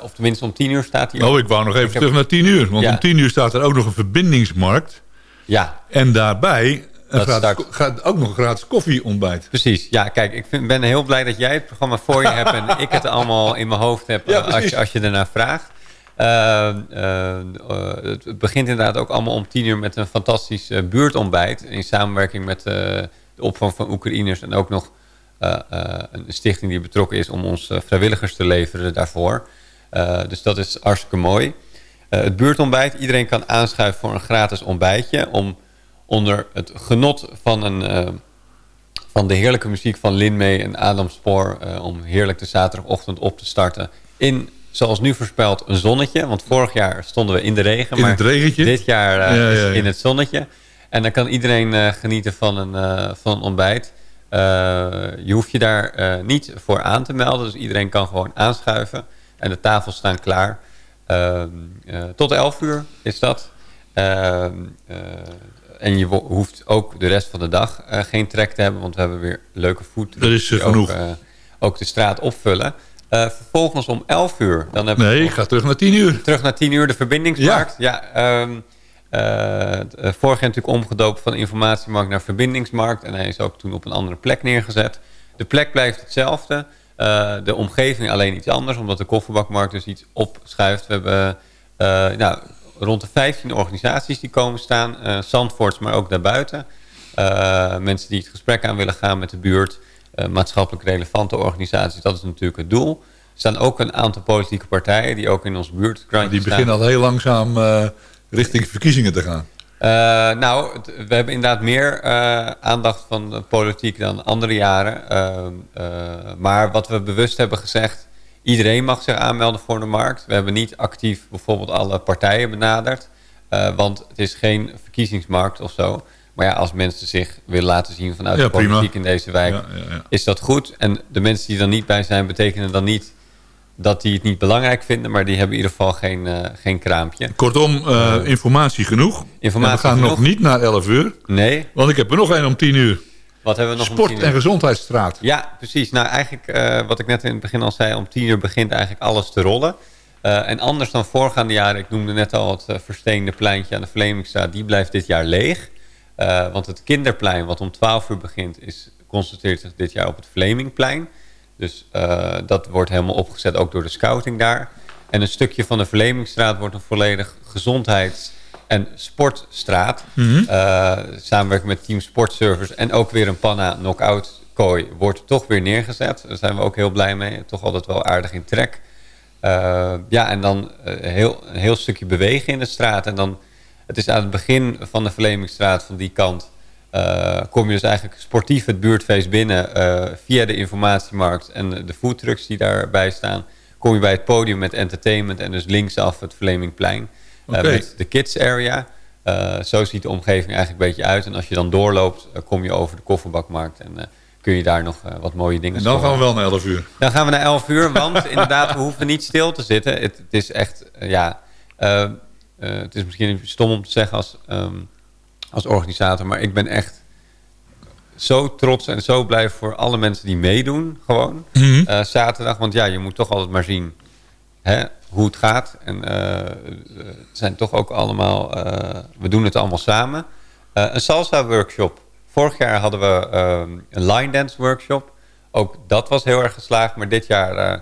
of tenminste om 10 uur staat hier. Oh, ik wou nog even ik terug heb... naar 10 uur. Want ja. om 10 uur staat er ook nog een verbindingsmarkt. Ja. En daarbij dat gratis, gaat ook nog een gratis koffieontbijt. Precies. Ja, kijk, ik vind, ben heel blij dat jij het programma voor je hebt... en [laughs] ik het allemaal in mijn hoofd heb ja, als, je, als je ernaar vraagt. Uh, uh, het begint inderdaad ook allemaal om tien uur met een fantastisch uh, buurtontbijt... in samenwerking met de opvang van Oekraïners... en ook nog een stichting die betrokken is om ons vrijwilligers te leveren daarvoor. dus dat is hartstikke mooi. het buurtontbijt, iedereen kan aanschuiven voor een gratis ontbijtje... om onder het genot van, een, uh, van de heerlijke muziek van Lin May en Adam Spoor... Uh, om heerlijk de zaterdagochtend op te starten in, zoals nu voorspeld, een zonnetje. Want vorig jaar stonden we in de regen. In maar het regentje? Dit jaar ja, ja, ja. in het zonnetje. En dan kan iedereen genieten van een, van een ontbijt. je hoeft je daar niet voor aan te melden. Dus iedereen kan gewoon aanschuiven. En de tafels staan klaar. Ehm, tot 11 uur is dat. Ehm, en je hoeft ook de rest van de dag uh, geen trek te hebben, want we hebben weer leuke voet. Dat is uh, genoeg. Ook, uh, ook, de straat opvullen. vervolgens om 11 uur. Dan hebben nee, ik ga terug naar 10 uur. Terug naar 10 uur, de verbindingsmarkt. Ja. ja um, vorig jaar natuurlijk omgedoopt van informatiemarkt naar verbindingsmarkt. En hij is ook toen op een andere plek neergezet. De plek blijft hetzelfde. de omgeving alleen iets anders, omdat de kofferbakmarkt dus iets opschuift. We hebben nou, rond de 15 organisaties die komen staan. Uh, Zandvoorts, maar ook daarbuiten. Uh, mensen die het gesprek aan willen gaan met de buurt. Uh, maatschappelijk relevante organisaties, dat is natuurlijk het doel. Er staan ook een aantal politieke partijen die ook in ons buurt Die beginnen staan. al heel langzaam richting verkiezingen te gaan. nou, het, we hebben inderdaad meer aandacht van politiek dan andere jaren. maar wat we bewust hebben gezegd Iedereen mag zich aanmelden voor de markt. We hebben niet actief bijvoorbeeld alle partijen benaderd. Uh, want het is geen verkiezingsmarkt of zo. Maar ja, als mensen zich willen laten zien vanuit ja, de politiek prima. in deze wijk... Ja, ja, is dat goed. En de mensen die er niet bij zijn... betekenen dan niet dat die het niet belangrijk vinden... maar die hebben in ieder geval geen, uh, geen kraampje. Kortom, uh, informatie genoeg. Informatie we gaan genoeg. nog niet naar 11 uur. Nee. Want ik heb er nog één om 10 uur. Wat hebben we nog Sport- en gezondheidsstraat. Ja, precies. Nou, eigenlijk uh, wat ik net in het begin al zei... om tien uur begint eigenlijk alles te rollen. Uh, en anders dan voorgaande jaren... ik noemde net al het uh, versteende pleintje aan de Vlemingstraat... die blijft dit jaar leeg. want het kinderplein, wat om 12 uur begint... Is, concentreert zich dit jaar op het Vlemingplein. Dus dat wordt helemaal opgezet ook door de scouting daar. En een stukje van de Vlemingstraat wordt een volledig gezondheids en Sportstraat. Mm -hmm. uh, samenwerking met Team Sportservice en ook weer een Panna Knockout kooi wordt toch weer neergezet. Daar zijn we ook heel blij mee. Toch altijd wel aardig in trek. Uh, ja, en dan uh, heel, een heel stukje bewegen in de straat. En dan, het is aan het begin van de Vlemingstraat van die kant... kom je dus eigenlijk sportief het buurtfeest binnen via de informatiemarkt en de foodtrucks die daarbij staan. Kom je bij het podium met entertainment en dus linksaf het Flemingplein. Okay. met de kids area. zo ziet de omgeving eigenlijk een beetje uit. En als je dan doorloopt, kom je over de kofferbakmarkt en kun je daar nog wat mooie dingen en dan gaan we wel naar 11 uur. Dan gaan we naar 11 uur, want [laughs] inderdaad, we hoeven niet stil te zitten. Het, het is echt, ja, uh, het is misschien stom om te zeggen als, um, als organisator, maar ik ben echt zo trots en zo blij voor alle mensen die meedoen, gewoon, mm -hmm. zaterdag. Want ja, je moet toch altijd maar zien hè, hoe het gaat. En het zijn toch ook allemaal, we doen het allemaal samen. een salsa workshop Vorig jaar hadden we een line dance workshop. Ook dat was heel erg geslaagd. Maar dit jaar,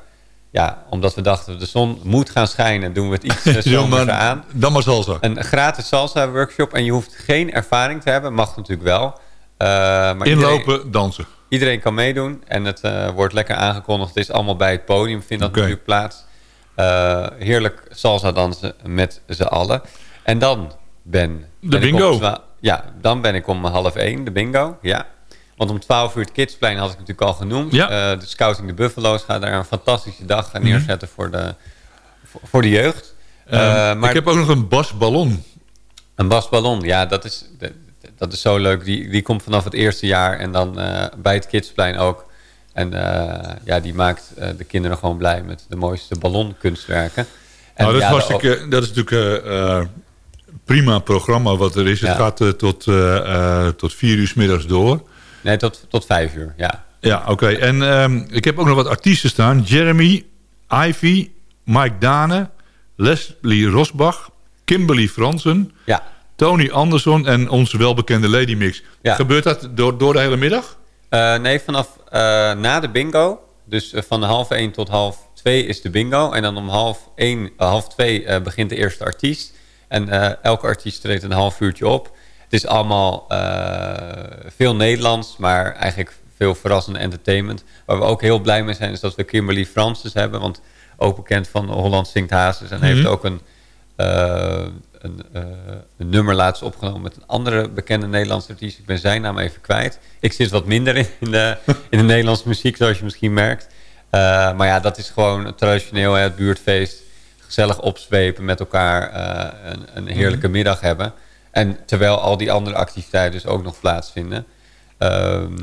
ja, omdat we dachten de zon moet gaan schijnen... doen we het iets uh, zomer aan. Dan maar salsa. Een gratis salsa workshop. En je hoeft geen ervaring te hebben. Mag natuurlijk wel. Maar Inlopen, iedereen, dansen. Iedereen kan meedoen. En het wordt lekker aangekondigd. Het is allemaal bij het podium. Vindt dat okay. natuurlijk plaats. Heerlijk salsa dansen met z'n allen. En dan ben... De ben bingo. Ja, dan ben ik om half één, de bingo. Ja. Want om 12 uur het Kidsplein had ik natuurlijk al genoemd. Ja. Uh, de Scouting de Buffalo's gaat daar een fantastische dag mhm. neerzetten voor, de, voor de jeugd. Uh, maar ik heb ook nog een basballon. Een basballon, ja, dat is, dat is zo leuk. Die, die komt vanaf het eerste jaar en dan uh, bij het Kidsplein ook. En ja, die maakt de kinderen gewoon blij met de mooiste ballonkunstwerken. En, nou, dat, ja, was ik, dat is natuurlijk prima programma wat er is. Het gaat tot, tot vier uur s middags door. Nee, tot, tot vijf uur, ja. Ja, oké. Okay. En um, ik heb ook nog wat artiesten staan. Jeremy, Ivy, Mike Dane, Leslie Rosbach, Kimberly Fransen, ja. Tony Anderson en onze welbekende Lady Mix. Ja. Gebeurt dat door, door de hele middag? Uh, nee, vanaf na de bingo. Dus van half één tot half twee is de bingo. En dan om half, één, half twee begint de eerste artiest. En elke artiest treedt een half uurtje op. Het is allemaal veel Nederlands, maar eigenlijk veel verrassende entertainment. Waar we ook heel blij mee zijn is dat we Kimberly Francis hebben. Want ook bekend van Holland Zingt Hazes. En mm -hmm. heeft ook een, een, een, nummer laatst opgenomen met een andere bekende Nederlandse artiest. Ik ben zijn naam even kwijt. Ik zit wat minder in, in de, in de Nederlandse muziek, zoals je misschien merkt. maar ja, dat is gewoon traditioneel het buurtfeest gezellig opzwepen met elkaar, een, een, heerlijke mhm. middag hebben. En terwijl al die andere activiteiten dus ook nog plaatsvinden. Um,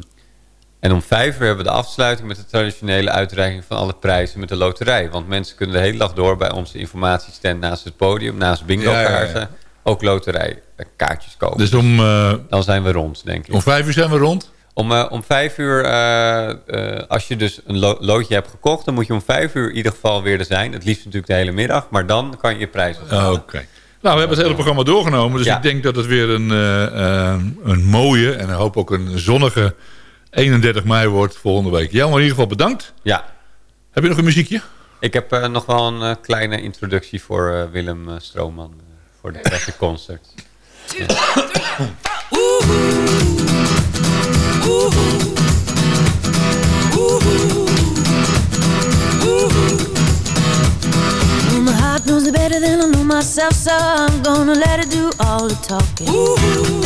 en om vijf uur hebben we de afsluiting met de traditionele uitreiking van alle prijzen met de loterij. Want mensen kunnen de hele dag door bij onze informatiestand naast het podium, naast bingo kaarten, ja, ja, ook loterij kaartjes kopen. Dus om, uh, dan zijn we rond, denk ik. Om vijf uur zijn we rond? Om, uh, om vijf uur, uh, uh, als je dus een lo loodje hebt gekocht... dan moet je om vijf uur in ieder geval weer er zijn. Het liefst natuurlijk de hele middag. Maar dan kan je je prijs ophalen. Oké. Nou, we hebben het hele programma doorgenomen. Dus ja. ik denk dat het weer een, een mooie... en ik hoop ook een zonnige 31 mei wordt volgende week. Jan, in ieder geval bedankt. Ja. Heb je nog een muziekje? Ik heb nog wel een kleine introductie voor Willem Stroomman... voor de Classic [laughs] Concert. Two, three, my heart knows it better than I know myself, so I'm gonna let it do all the talking.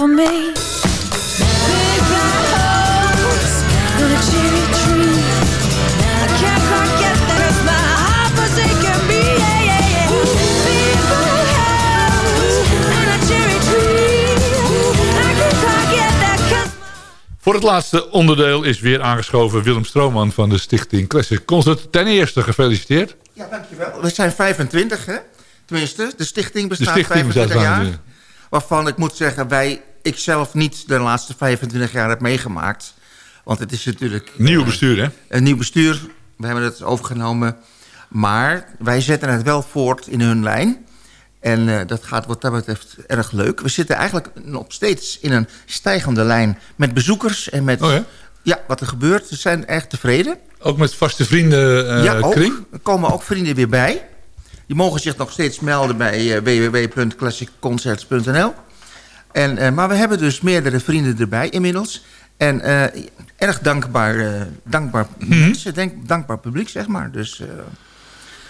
For me. Voor het laatste onderdeel is weer aangeschoven Willem Strooman van de Stichting Classic Concert. Ten eerste gefeliciteerd. Ja, dankjewel. We zijn 25, hè? Tenminste, de stichting bestaat De stichting bestaat 25 jaar. 25. Waarvan ik moet zeggen, wij, ik zelf niet de laatste 25 jaar heb meegemaakt. Want het is natuurlijk... Nieuw eh, bestuur, hè? Een nieuw bestuur. We hebben het overgenomen. Maar wij zetten het wel voort in hun lijn. En eh, dat gaat wat dat betreft erg leuk. We zitten eigenlijk nog steeds in een stijgende lijn met bezoekers en met Oh ja? ja, wat er gebeurt. We zijn erg tevreden. Ook met vaste vrienden eh, ja, ook. Er komen ook vrienden weer bij. Die mogen zich nog steeds melden bij eh, www.classicconcerts.nl. En, maar we hebben dus meerdere vrienden erbij inmiddels. En erg dankbaar, dankbaar mensen, denk, dankbaar publiek, zeg maar. Dus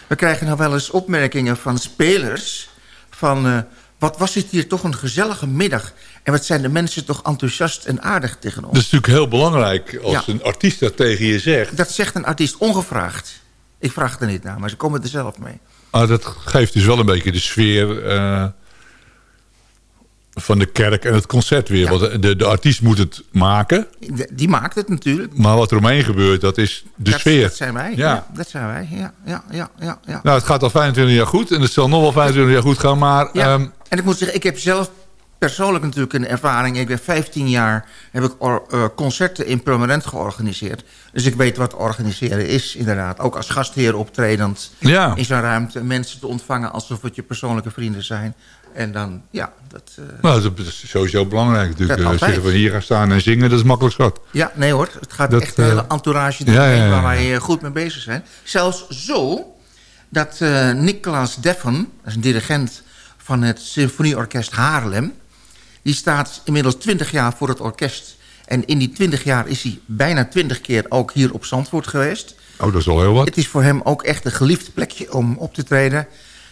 we krijgen nou wel eens opmerkingen van spelers... van eh, wat was het hier toch een gezellige middag... en wat zijn de mensen toch enthousiast en aardig tegen ons. Dat is natuurlijk heel belangrijk als Ja. een artiest dat tegen je zegt. Dat zegt een artiest ongevraagd. Ik vraag er niet naar, maar ze komen er zelf mee. Maar dat geeft dus wel een beetje de sfeer eh, van de kerk en het concert weer. Ja. Want de, de artiest moet het maken. De- Die maakt het natuurlijk. Maar wat er omheen gebeurt, dat is de dat, sfeer. Dat zijn wij. Ja. Ja. dat zijn wij. Ja, ja, ja, ja. Nou, het gaat al 25 jaar goed. En het zal nog wel 25 jaar goed gaan. Maar Ja. ehm, en ik moet zeggen, ik heb zelf persoonlijk natuurlijk een ervaring. Ik ben 15 jaar heb ik or- eh, concerten in permanent georganiseerd. Dus ik weet wat organiseren is, inderdaad. Ook als gastheer optredend ja. in zo'n ruimte. Mensen te ontvangen alsof het je persoonlijke vrienden zijn. En dan, ja, dat... eh, Nou, dat is sowieso belangrijk natuurlijk. Altijd. Zeggen van hier gaan staan en zingen, dat is makkelijk schat. Ja, nee hoor. Het gaat Dat, echt een hele eh, entourage ja, waar wij goed mee bezig zijn. Zelfs zo dat eh Nicolaas Deffen, dat is een dirigent van het Symfonieorkest Haarlem... die staat inmiddels 20 jaar voor het orkest. En in die 20 jaar is hij bijna 20 keer ook hier op Zandvoort geweest. Oh, dat is al heel wat. Het is voor hem ook echt een geliefd plekje om op te treden.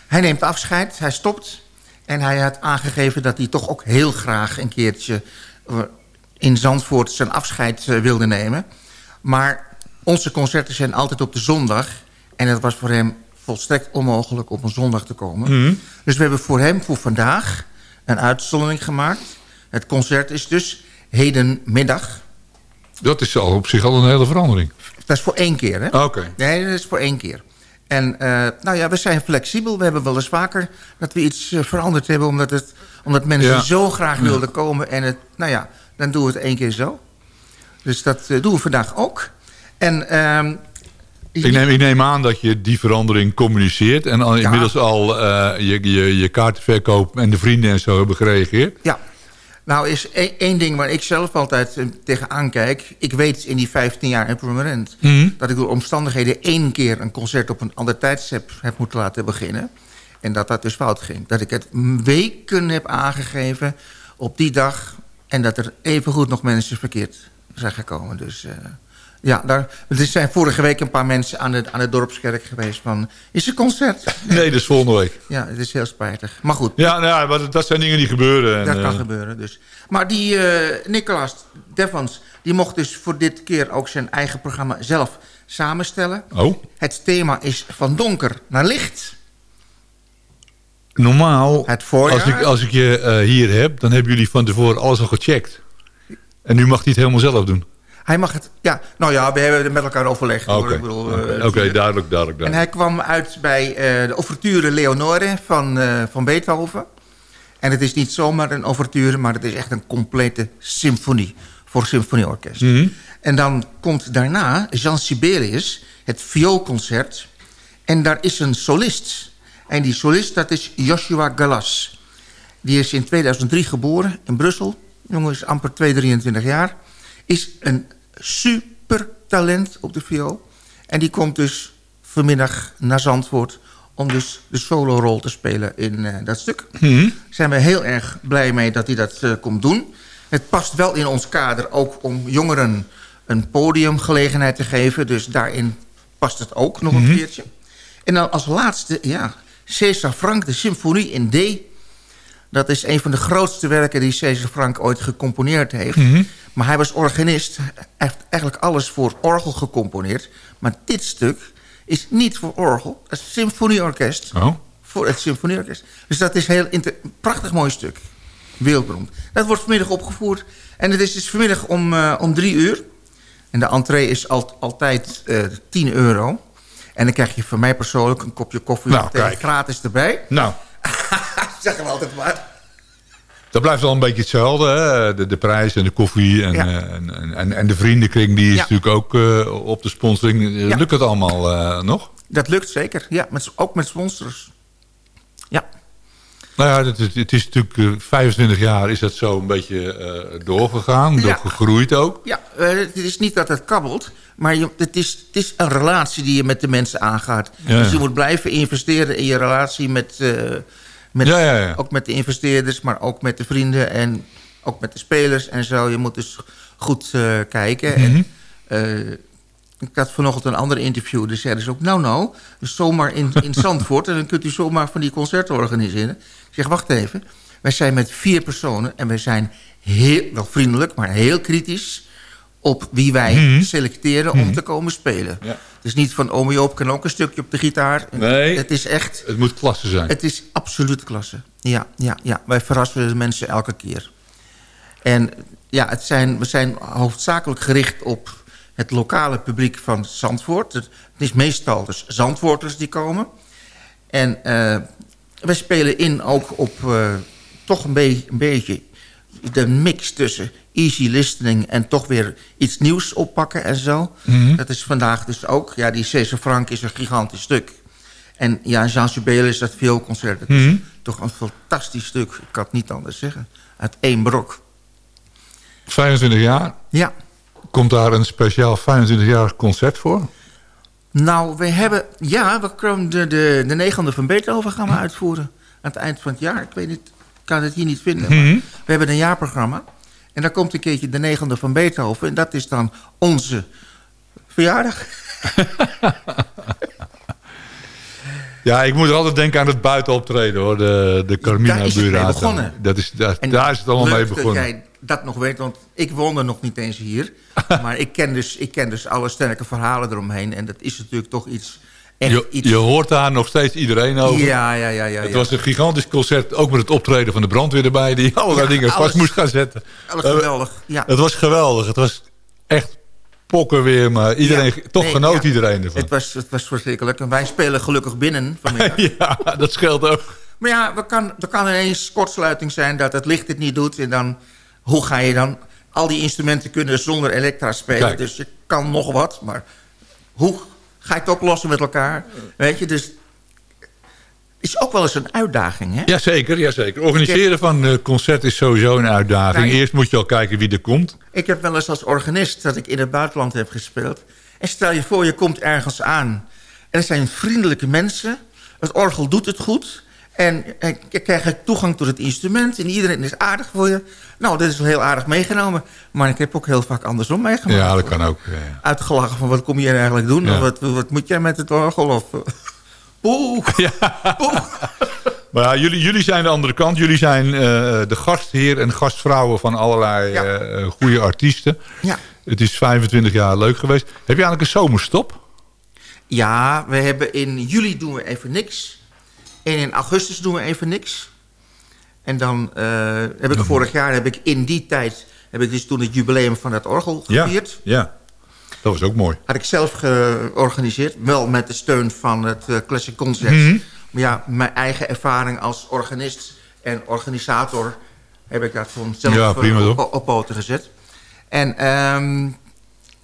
Hij neemt afscheid, hij stopt. En hij had aangegeven dat hij toch ook heel graag een keertje... eh, in Zandvoort zijn afscheid eh, wilde nemen. Maar onze concerten zijn altijd op de zondag. En het was voor hem volstrekt onmogelijk op een zondag te komen. Mhm. Dus we hebben voor hem voor vandaag een uitzondering gemaakt. Het concert is dus hedenmiddag. Dat is al op zich al een hele verandering. Dat is voor één keer, hè? Oké. Nee, dat is voor één keer. En eh, nou ja, we zijn flexibel. We hebben wel eens vaker dat we iets eh, veranderd hebben... omdat, het, omdat mensen Ja. zo graag wilden komen. En het, nou ja, dan doen we het één keer zo. Dus dat eh, doen we vandaag ook. En ehm, Ik neem, ik neem aan dat je die verandering communiceert. En al, Ja. inmiddels al eh, je, je, je kaartenverkoop en de vrienden en zo hebben gereageerd. Ja, nou is één één ding waar ik zelf altijd eh, tegenaan kijk. Ik weet in die 15 jaar in permanent... Mhm. dat ik door omstandigheden één keer een concert op een ander tijdstip heb moeten laten beginnen. En dat dat dus fout ging. Dat ik het weken heb aangegeven op die dag... en dat er evengoed nog mensen verkeerd zijn gekomen. Dus eh, ja, daar, er zijn vorige week een paar mensen aan de, aan de dorpskerk geweest van... is er concert? [laughs] Nee, dat is volgende week. Ja, het is heel spijtig. Maar goed, Ja, nou ja maar dat- zijn dingen die gebeuren. En, dat kan eh, gebeuren dus. Maar die eh Nicolas Devans, die mocht dus voor dit keer ook zijn eigen programma zelf samenstellen. Oh, Het thema is van donker naar licht. normaal, Het als ik, als ik je eh, hier heb, dan hebben jullie van tevoren alles al gecheckt. En nu mag hij het helemaal zelf doen? Hij mag het, ja. Nou ja, we hebben met elkaar overlegd. Oké, eh, Oké, duidelijk, duidelijk. En hij kwam uit bij eh, de overture Leonore van, eh, van Beethoven. En het is niet zomaar een overture, maar het is echt een complete symfonie voor symfonieorkest. Mhm. En dan komt daarna Jean Sibelius, het vioolconcert. En daar is een solist. En die solist, dat is Joshua Galas. Die is in 2003 geboren in Brussel. Jongen is amper 2, 23 jaar. Is een super talent op de viool. En die komt dus vanmiddag naar Zandvoort... om dus de solorol te spelen in eh, dat stuk. Mhm. Zijn we heel erg blij mee dat hij dat eh, komt doen. Het past wel in ons kader ook om jongeren een podiumgelegenheid te geven. Dus daarin past het ook nog een keertje. En dan als laatste, ja, César Frank, de symfonie in D. Dat is een van de grootste werken die César Frank ooit gecomponeerd heeft. Maar hij was organist. Hij heeft eigenlijk alles voor orgel gecomponeerd. Maar dit stuk is niet voor orgel. Het is symfonieorkest. Oh. Voor het symfonieorkest. Dus dat is heel een prachtig mooi stuk. Wereldberoemd. Dat wordt vanmiddag opgevoerd. En het is dus vanmiddag om, eh, om drie uur. En de entree is al, altijd eh 10 euro. En dan krijg je van mij persoonlijk een kopje koffie Nou, kijk. gratis erbij. Nou, [laughs] zeg hem altijd maar. dat blijft wel een beetje hetzelfde. Hè? De, de prijs en de koffie en, Ja. eh, en, en, en de vriendenkring... die is Ja. natuurlijk ook eh, op de sponsoring. Eh, Ja. Lukt het allemaal nog? Dat lukt zeker. Ja, met, ook met sponsors. Ja. Nou ja, het, is- het is natuurlijk eh, 25 jaar is dat zo een beetje doorgegaan. Doorgegroeid ook. Ja, het is niet dat het kabbelt, maar je, het, is, het is een relatie die je met de mensen aangaat. Dus je moet blijven investeren in je relatie met, met Ja, ja, ja. ook met de investeerders, maar ook met de vrienden en ook met de spelers en zo. Je moet dus goed eh, kijken. Mhm. En, eh, ik had vanochtend een ander interview. Dus zeiden ze ook, nou nou, dus zomaar in, in [laughs] Zandvoort... en dan kunt u zomaar van die concerten organiseren. Ik zeg, wacht even. Wij zijn met vier personen en wij zijn heel, wel vriendelijk... maar heel kritisch op wie wij Mhm. selecteren om te komen spelen. Ja. Het is niet van, ome Joop kan ook een stukje op de gitaar. Nee. Het is echt... Het moet klasse zijn. Het is absoluut klasse. Ja, ja, ja. Wij verrassen de mensen elke keer. En ja, het zijn, we zijn hoofdzakelijk gericht op het lokale publiek van Zandvoort. Het, is meestal dus Zandvoorters die komen. En eh wij spelen in ook op eh, toch een, be- een beetje de mix tussen easy listening... en toch weer iets nieuws oppakken en zo. Dat is vandaag dus ook. Ja, die César Frank is een gigantisch stuk. En ja, Jean Sibelius, dat vioolconcert... dat is toch een fantastisch stuk. Ik kan het niet anders zeggen. Uit één brok. 25 jaar. Ja. Komt daar een speciaal 25-jarig concert voor? Nou, we hebben... Ja, we komen de, de, de negende van Beethoven gaan we uitvoeren. Aan het eind van het jaar. Ik weet niet, ik kan het hier niet vinden. maar we hebben een jaarprogramma. En daar komt een keertje de negende van Beethoven. En dat is dan onze verjaardag. [laughs] Ja, ik moet er altijd denken aan het buitenoptreden hoor. De, de Carmina Daar is het mee begonnen. Dat is, daar, En daar is het allemaal mee begonnen. dat jij dat nog weet, want ik woonde nog niet eens hier. [laughs] maar ik ken, dus, ik ken dus alle sterke verhalen eromheen. En dat is natuurlijk toch iets... Echt Je, iets je hoort daar nog steeds iedereen over. ja, ja, ja, ja. Het ja. was een gigantisch concert, ook met het optreden van de brandweer erbij... die allerlei Ja, dingen vast moest gaan zetten. Alles Eh, geweldig. Ja. Het was geweldig. Het was echt pokken weer, maar iedereen, Ja, toch nee, genoot ja. iedereen ervan. Het was, het was verschrikkelijk. En wij spelen gelukkig binnen vanmiddag. [laughs] Ja, dat scheelt ook. Maar ja, er kan, er kan ineens kortsluiting zijn dat het licht het niet doet. En dan, hoe ga je dan... Al die instrumenten kunnen zonder elektra spelen. Kijk. Dus je kan nog wat. Maar hoe ga je het oplossen met elkaar? Weet je, dus... is ook wel eens een uitdaging, hè? Jazeker, jazeker. Organiseren van een concert is sowieso een uitdaging. Nou, Eerst moet je al kijken wie er komt. Ik heb wel eens als organist dat ik in het buitenland heb gespeeld. En stel je voor, je komt ergens aan. En er zijn vriendelijke mensen. Het orgel doet het goed. En, je krijgt toegang tot het instrument. En iedereen is aardig voor je. Nou, dat is wel heel aardig meegenomen. Maar ik heb ook heel vaak andersom meegemaakt. Ja, dat kan ook. ja. Uitgelachen van, wat kom je eigenlijk doen? Ja. Of Wat, wat moet jij met het orgel? Of, eh, [laughs] poeh, poeh. [laughs] Maar ja, jullie, jullie zijn de andere kant. Jullie zijn eh, de gastheer en gastvrouwen van allerlei Ja. eh, goede artiesten. Ja. Het is 25 jaar leuk geweest. Heb je eigenlijk een zomerstop? Ja, we hebben in juli doen we even niks. En in augustus doen we even niks. En dan eh, heb ik vorig jaar heb ik in die tijd heb ik dus toen het jubileum van het orgel gevierd. Ja, ja. dat was ook mooi. Had ik zelf georganiseerd. Wel met de steun van het uh, Classic Concert. Mhm. Maar ja, mijn eigen ervaring als organist en organisator... heb ik dat voor mezelf Ja, prima, eh, op, op poten gezet. En ehm,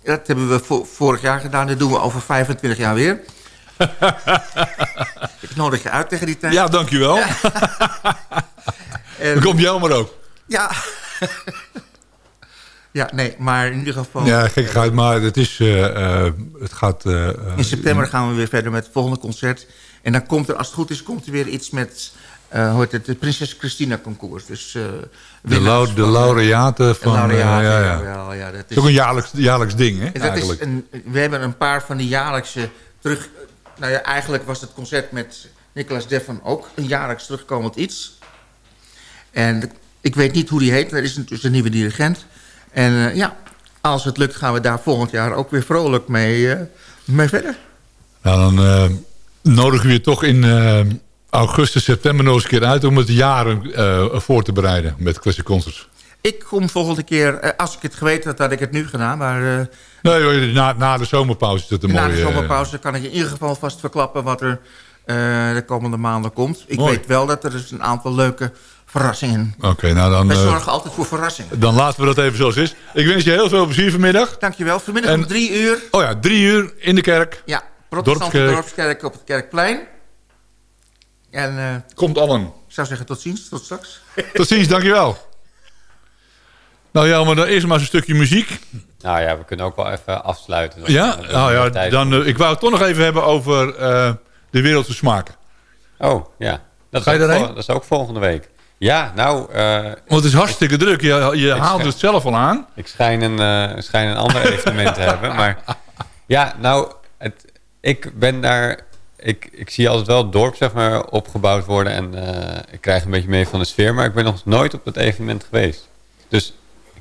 dat hebben we vo- vorig jaar gedaan. Dat doen we over 25 jaar weer. Ik nodig je uit tegen die tijd. Ja, dankjewel. [laughs] En- Dan komt Jelmer ook. Ja. ja, nee, maar in ieder geval... Ja, gekkigheid, maar het, is, eh, eh, het gaat... eh, In september gaan we weer verder met het volgende concert. En dan komt er, als het goed is, komt er weer iets met... hoe heet het, de Prinses Christina concours. Dus, de, lau- de laureaten van... laureaten, ja, ja, ja. dat Het is, ook een jaarlijks, jaarlijks ding, hè, dat is een, we hebben een paar van die jaarlijkse terug... Nou ja, eigenlijk was het concert met Nicolas Deffen ook een jaarlijks terugkomend iets. En ik weet niet hoe die heet. Er is dus een nieuwe dirigent. En eh, ja, als het lukt gaan we daar volgend jaar ook weer vrolijk mee, eh, mee verder. Nou, dan eh, nodigen we je toch in augustus, september nog eens een keer uit... om het jaren voor te bereiden met Classic Concerts. Ik kom volgende keer, eh, als ik het geweten had, had ik het nu gedaan. Maar eh, Nee, na, na de zomerpauze is dat een na mooie... de eh, zomerpauze kan ik in ieder geval vast verklappen wat er de komende maanden komt. Ik Mooi. weet wel dat er dus een aantal leuke verrassingen... Oké, nou dan, eh, zorgen altijd voor verrassingen. dan laten we dat even zoals het is. Ik wens je heel veel plezier vanmiddag. Dankjewel. Vanmiddag En- om drie uur. Oh ja, drie uur in de kerk. Ja, protestante Dorpskerk. op het Kerkplein. En Komt allen. ik zou zeggen tot ziens, tot straks. Tot ziens, dankjewel. Nou ja, maar dan eerst maar eens een stukje muziek. Nou ja, we kunnen ook wel even afsluiten. Ja, nou ja, dan, eh, ik wou het toch nog even hebben over eh, de wereldse smaken. Oh, ja. Dat Ga je daarheen? Dat is ook volgende week. Ja, nou, eh, Want het is hartstikke druk. Je, je haalt het zelf al aan. ik schijn een, schijn een ander [laughs] evenement te hebben. Maar ja, nou, het, ik ben daar... Ik, ik zie altijd wel het dorp zeg maar, opgebouwd worden. En ik krijg een beetje mee van de sfeer. Maar ik ben nog nooit op dat evenement geweest. Dus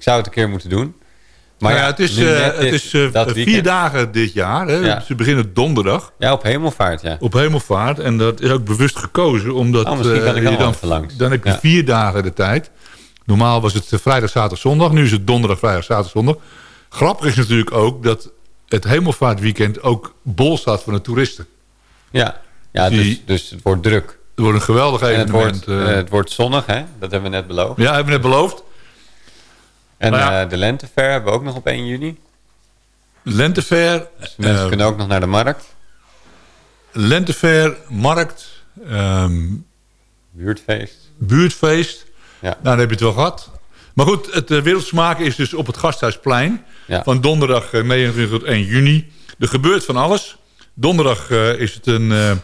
ik zou het een keer moeten doen. Maar Maar ja, het is, eh, het dit- is eh, vier weekend- dagen dit jaar. Hè? Ja. Ze beginnen donderdag Ja, op hemelvaart, ja. op hemelvaart. En dat is ook bewust gekozen. Omdat Oh, misschien kan eh, ik dan je dan, even langs. dan heb je Ja. vier dagen de tijd. Normaal was het vrijdag, zaterdag, zondag. Nu is het donderdag, vrijdag, zaterdag, zondag. Grappig is natuurlijk ook dat het hemelvaartweekend ook bol staat van de toeristen. Ja, ja Die- dus, dus het wordt druk. Het wordt een geweldig En het evenement. wordt, het wordt zonnig, hè? Dat hebben we net beloofd. ja, hebben we net beloofd. En ja. eh, de lentefair hebben we ook nog op 1 juni. Lentefair, Dus mensen eh, kunnen ook nog naar de markt. lentefair, markt, ehm, Buurtfeest. buurtfeest. Ja. Nou, dan heb je het wel gehad. Maar goed, het uh, Wereldsmaak is dus op het Gasthuisplein. Ja. Van donderdag eh, 29 tot 1 juni. Er gebeurt van alles. Donderdag eh, is het een, eh, een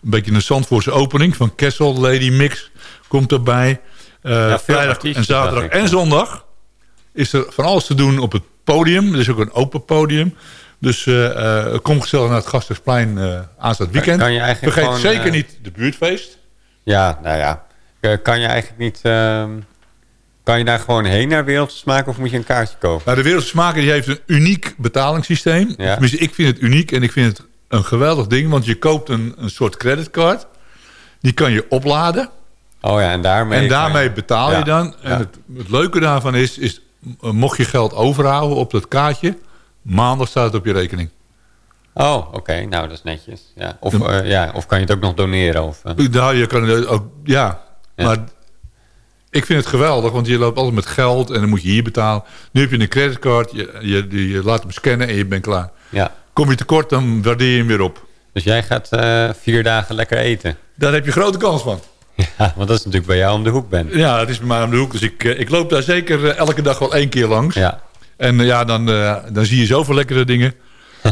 beetje een Zandvoortse opening. Van Kessel, Lady Mix komt erbij. Eh, vrijdag en zaterdag en zondag is er van alles te doen op het podium. Er is ook een open podium. Dus eh, kom gezellig naar het Gasthuisplein eh aanstaand weekend. kan je eigenlijk Vergeet gewoon, zeker niet de buurtfeest. Ja, nou ja. Kan je eigenlijk niet... ehm, kan je daar gewoon heen naar Wereldsmaak of moet je een kaartje kopen? Nou, de Wereldse Smaker die heeft een uniek betalingssysteem. Ja. Tenminste, ik vind het uniek en ik vind het een geweldig ding. Want je koopt een, een soort creditcard. Die kan je opladen. Oh ja, en daarmee... en daarmee betaal je Ja, dan. En ja. het, het leuke daarvan is, is, mocht je geld overhouden op dat kaartje... maandag staat het op je rekening. Oh, oké. Nou, dat is netjes. Ja. Of, eh, ja. of kan je het ook nog doneren? Of, eh, Daar, je kan het ook, ja. Ja. Maar ik vind het geweldig, want je loopt altijd met geld... en dan moet je hier betalen. Nu heb je een creditcard, je, je, je laat hem scannen en je bent klaar. ja. Kom je tekort, dan waardeer je hem weer op. Dus jij gaat eh, vier dagen lekker eten. Daar heb je grote kans van. [laughs] Ja, want dat is natuurlijk bij jou om de hoek ben. Ja, het is bij mij om de hoek. Dus ik, eh, ik loop daar zeker eh, elke dag wel één keer langs. Ja. En eh, ja, dan, dan zie je zoveel lekkere dingen.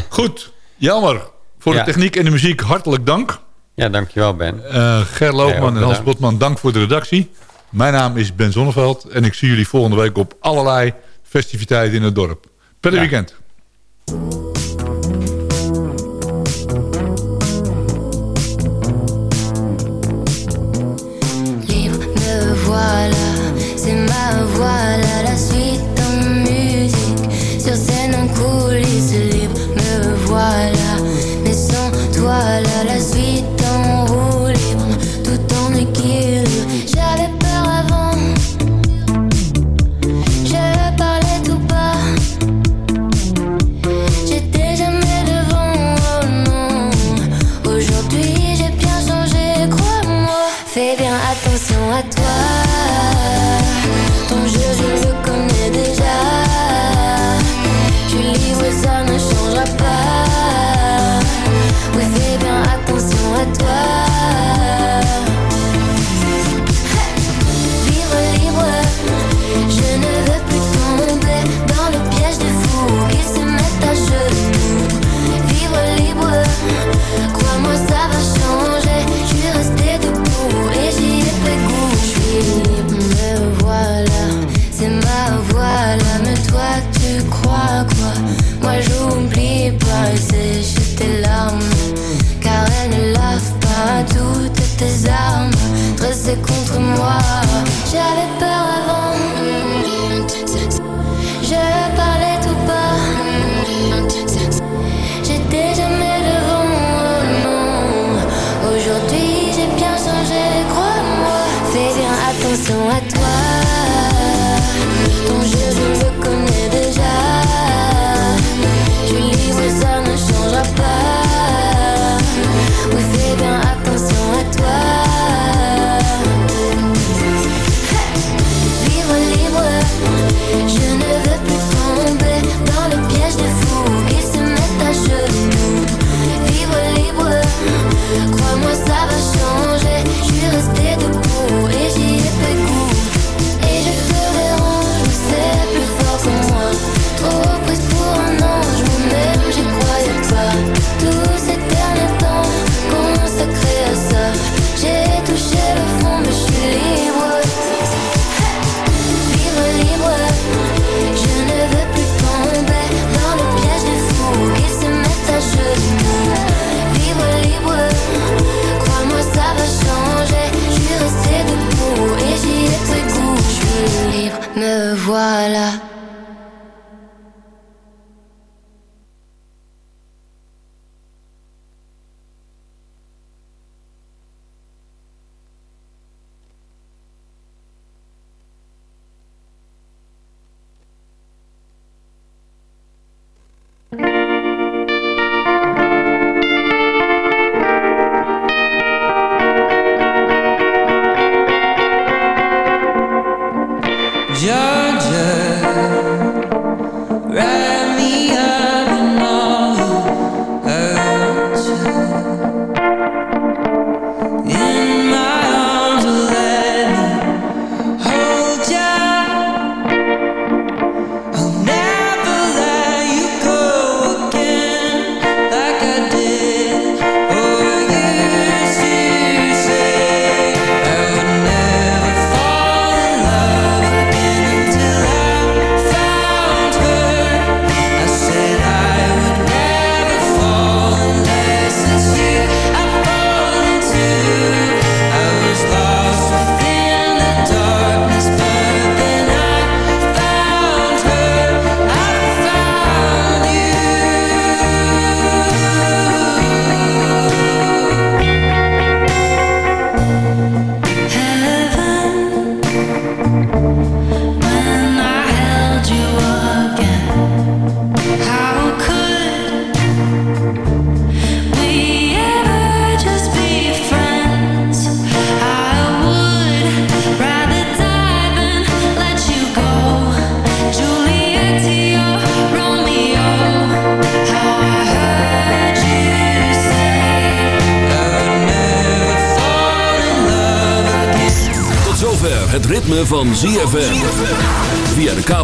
Goed, jammer. Voor Ja. de techniek en de muziek hartelijk dank. Ja, dankjewel Ben. Eh Ger Loogman en Hans. Botman, dank voor de redactie. Mijn naam is Ben Zonneveld. En ik zie jullie volgende week op allerlei festiviteiten in het dorp. Ja. weekend. igual.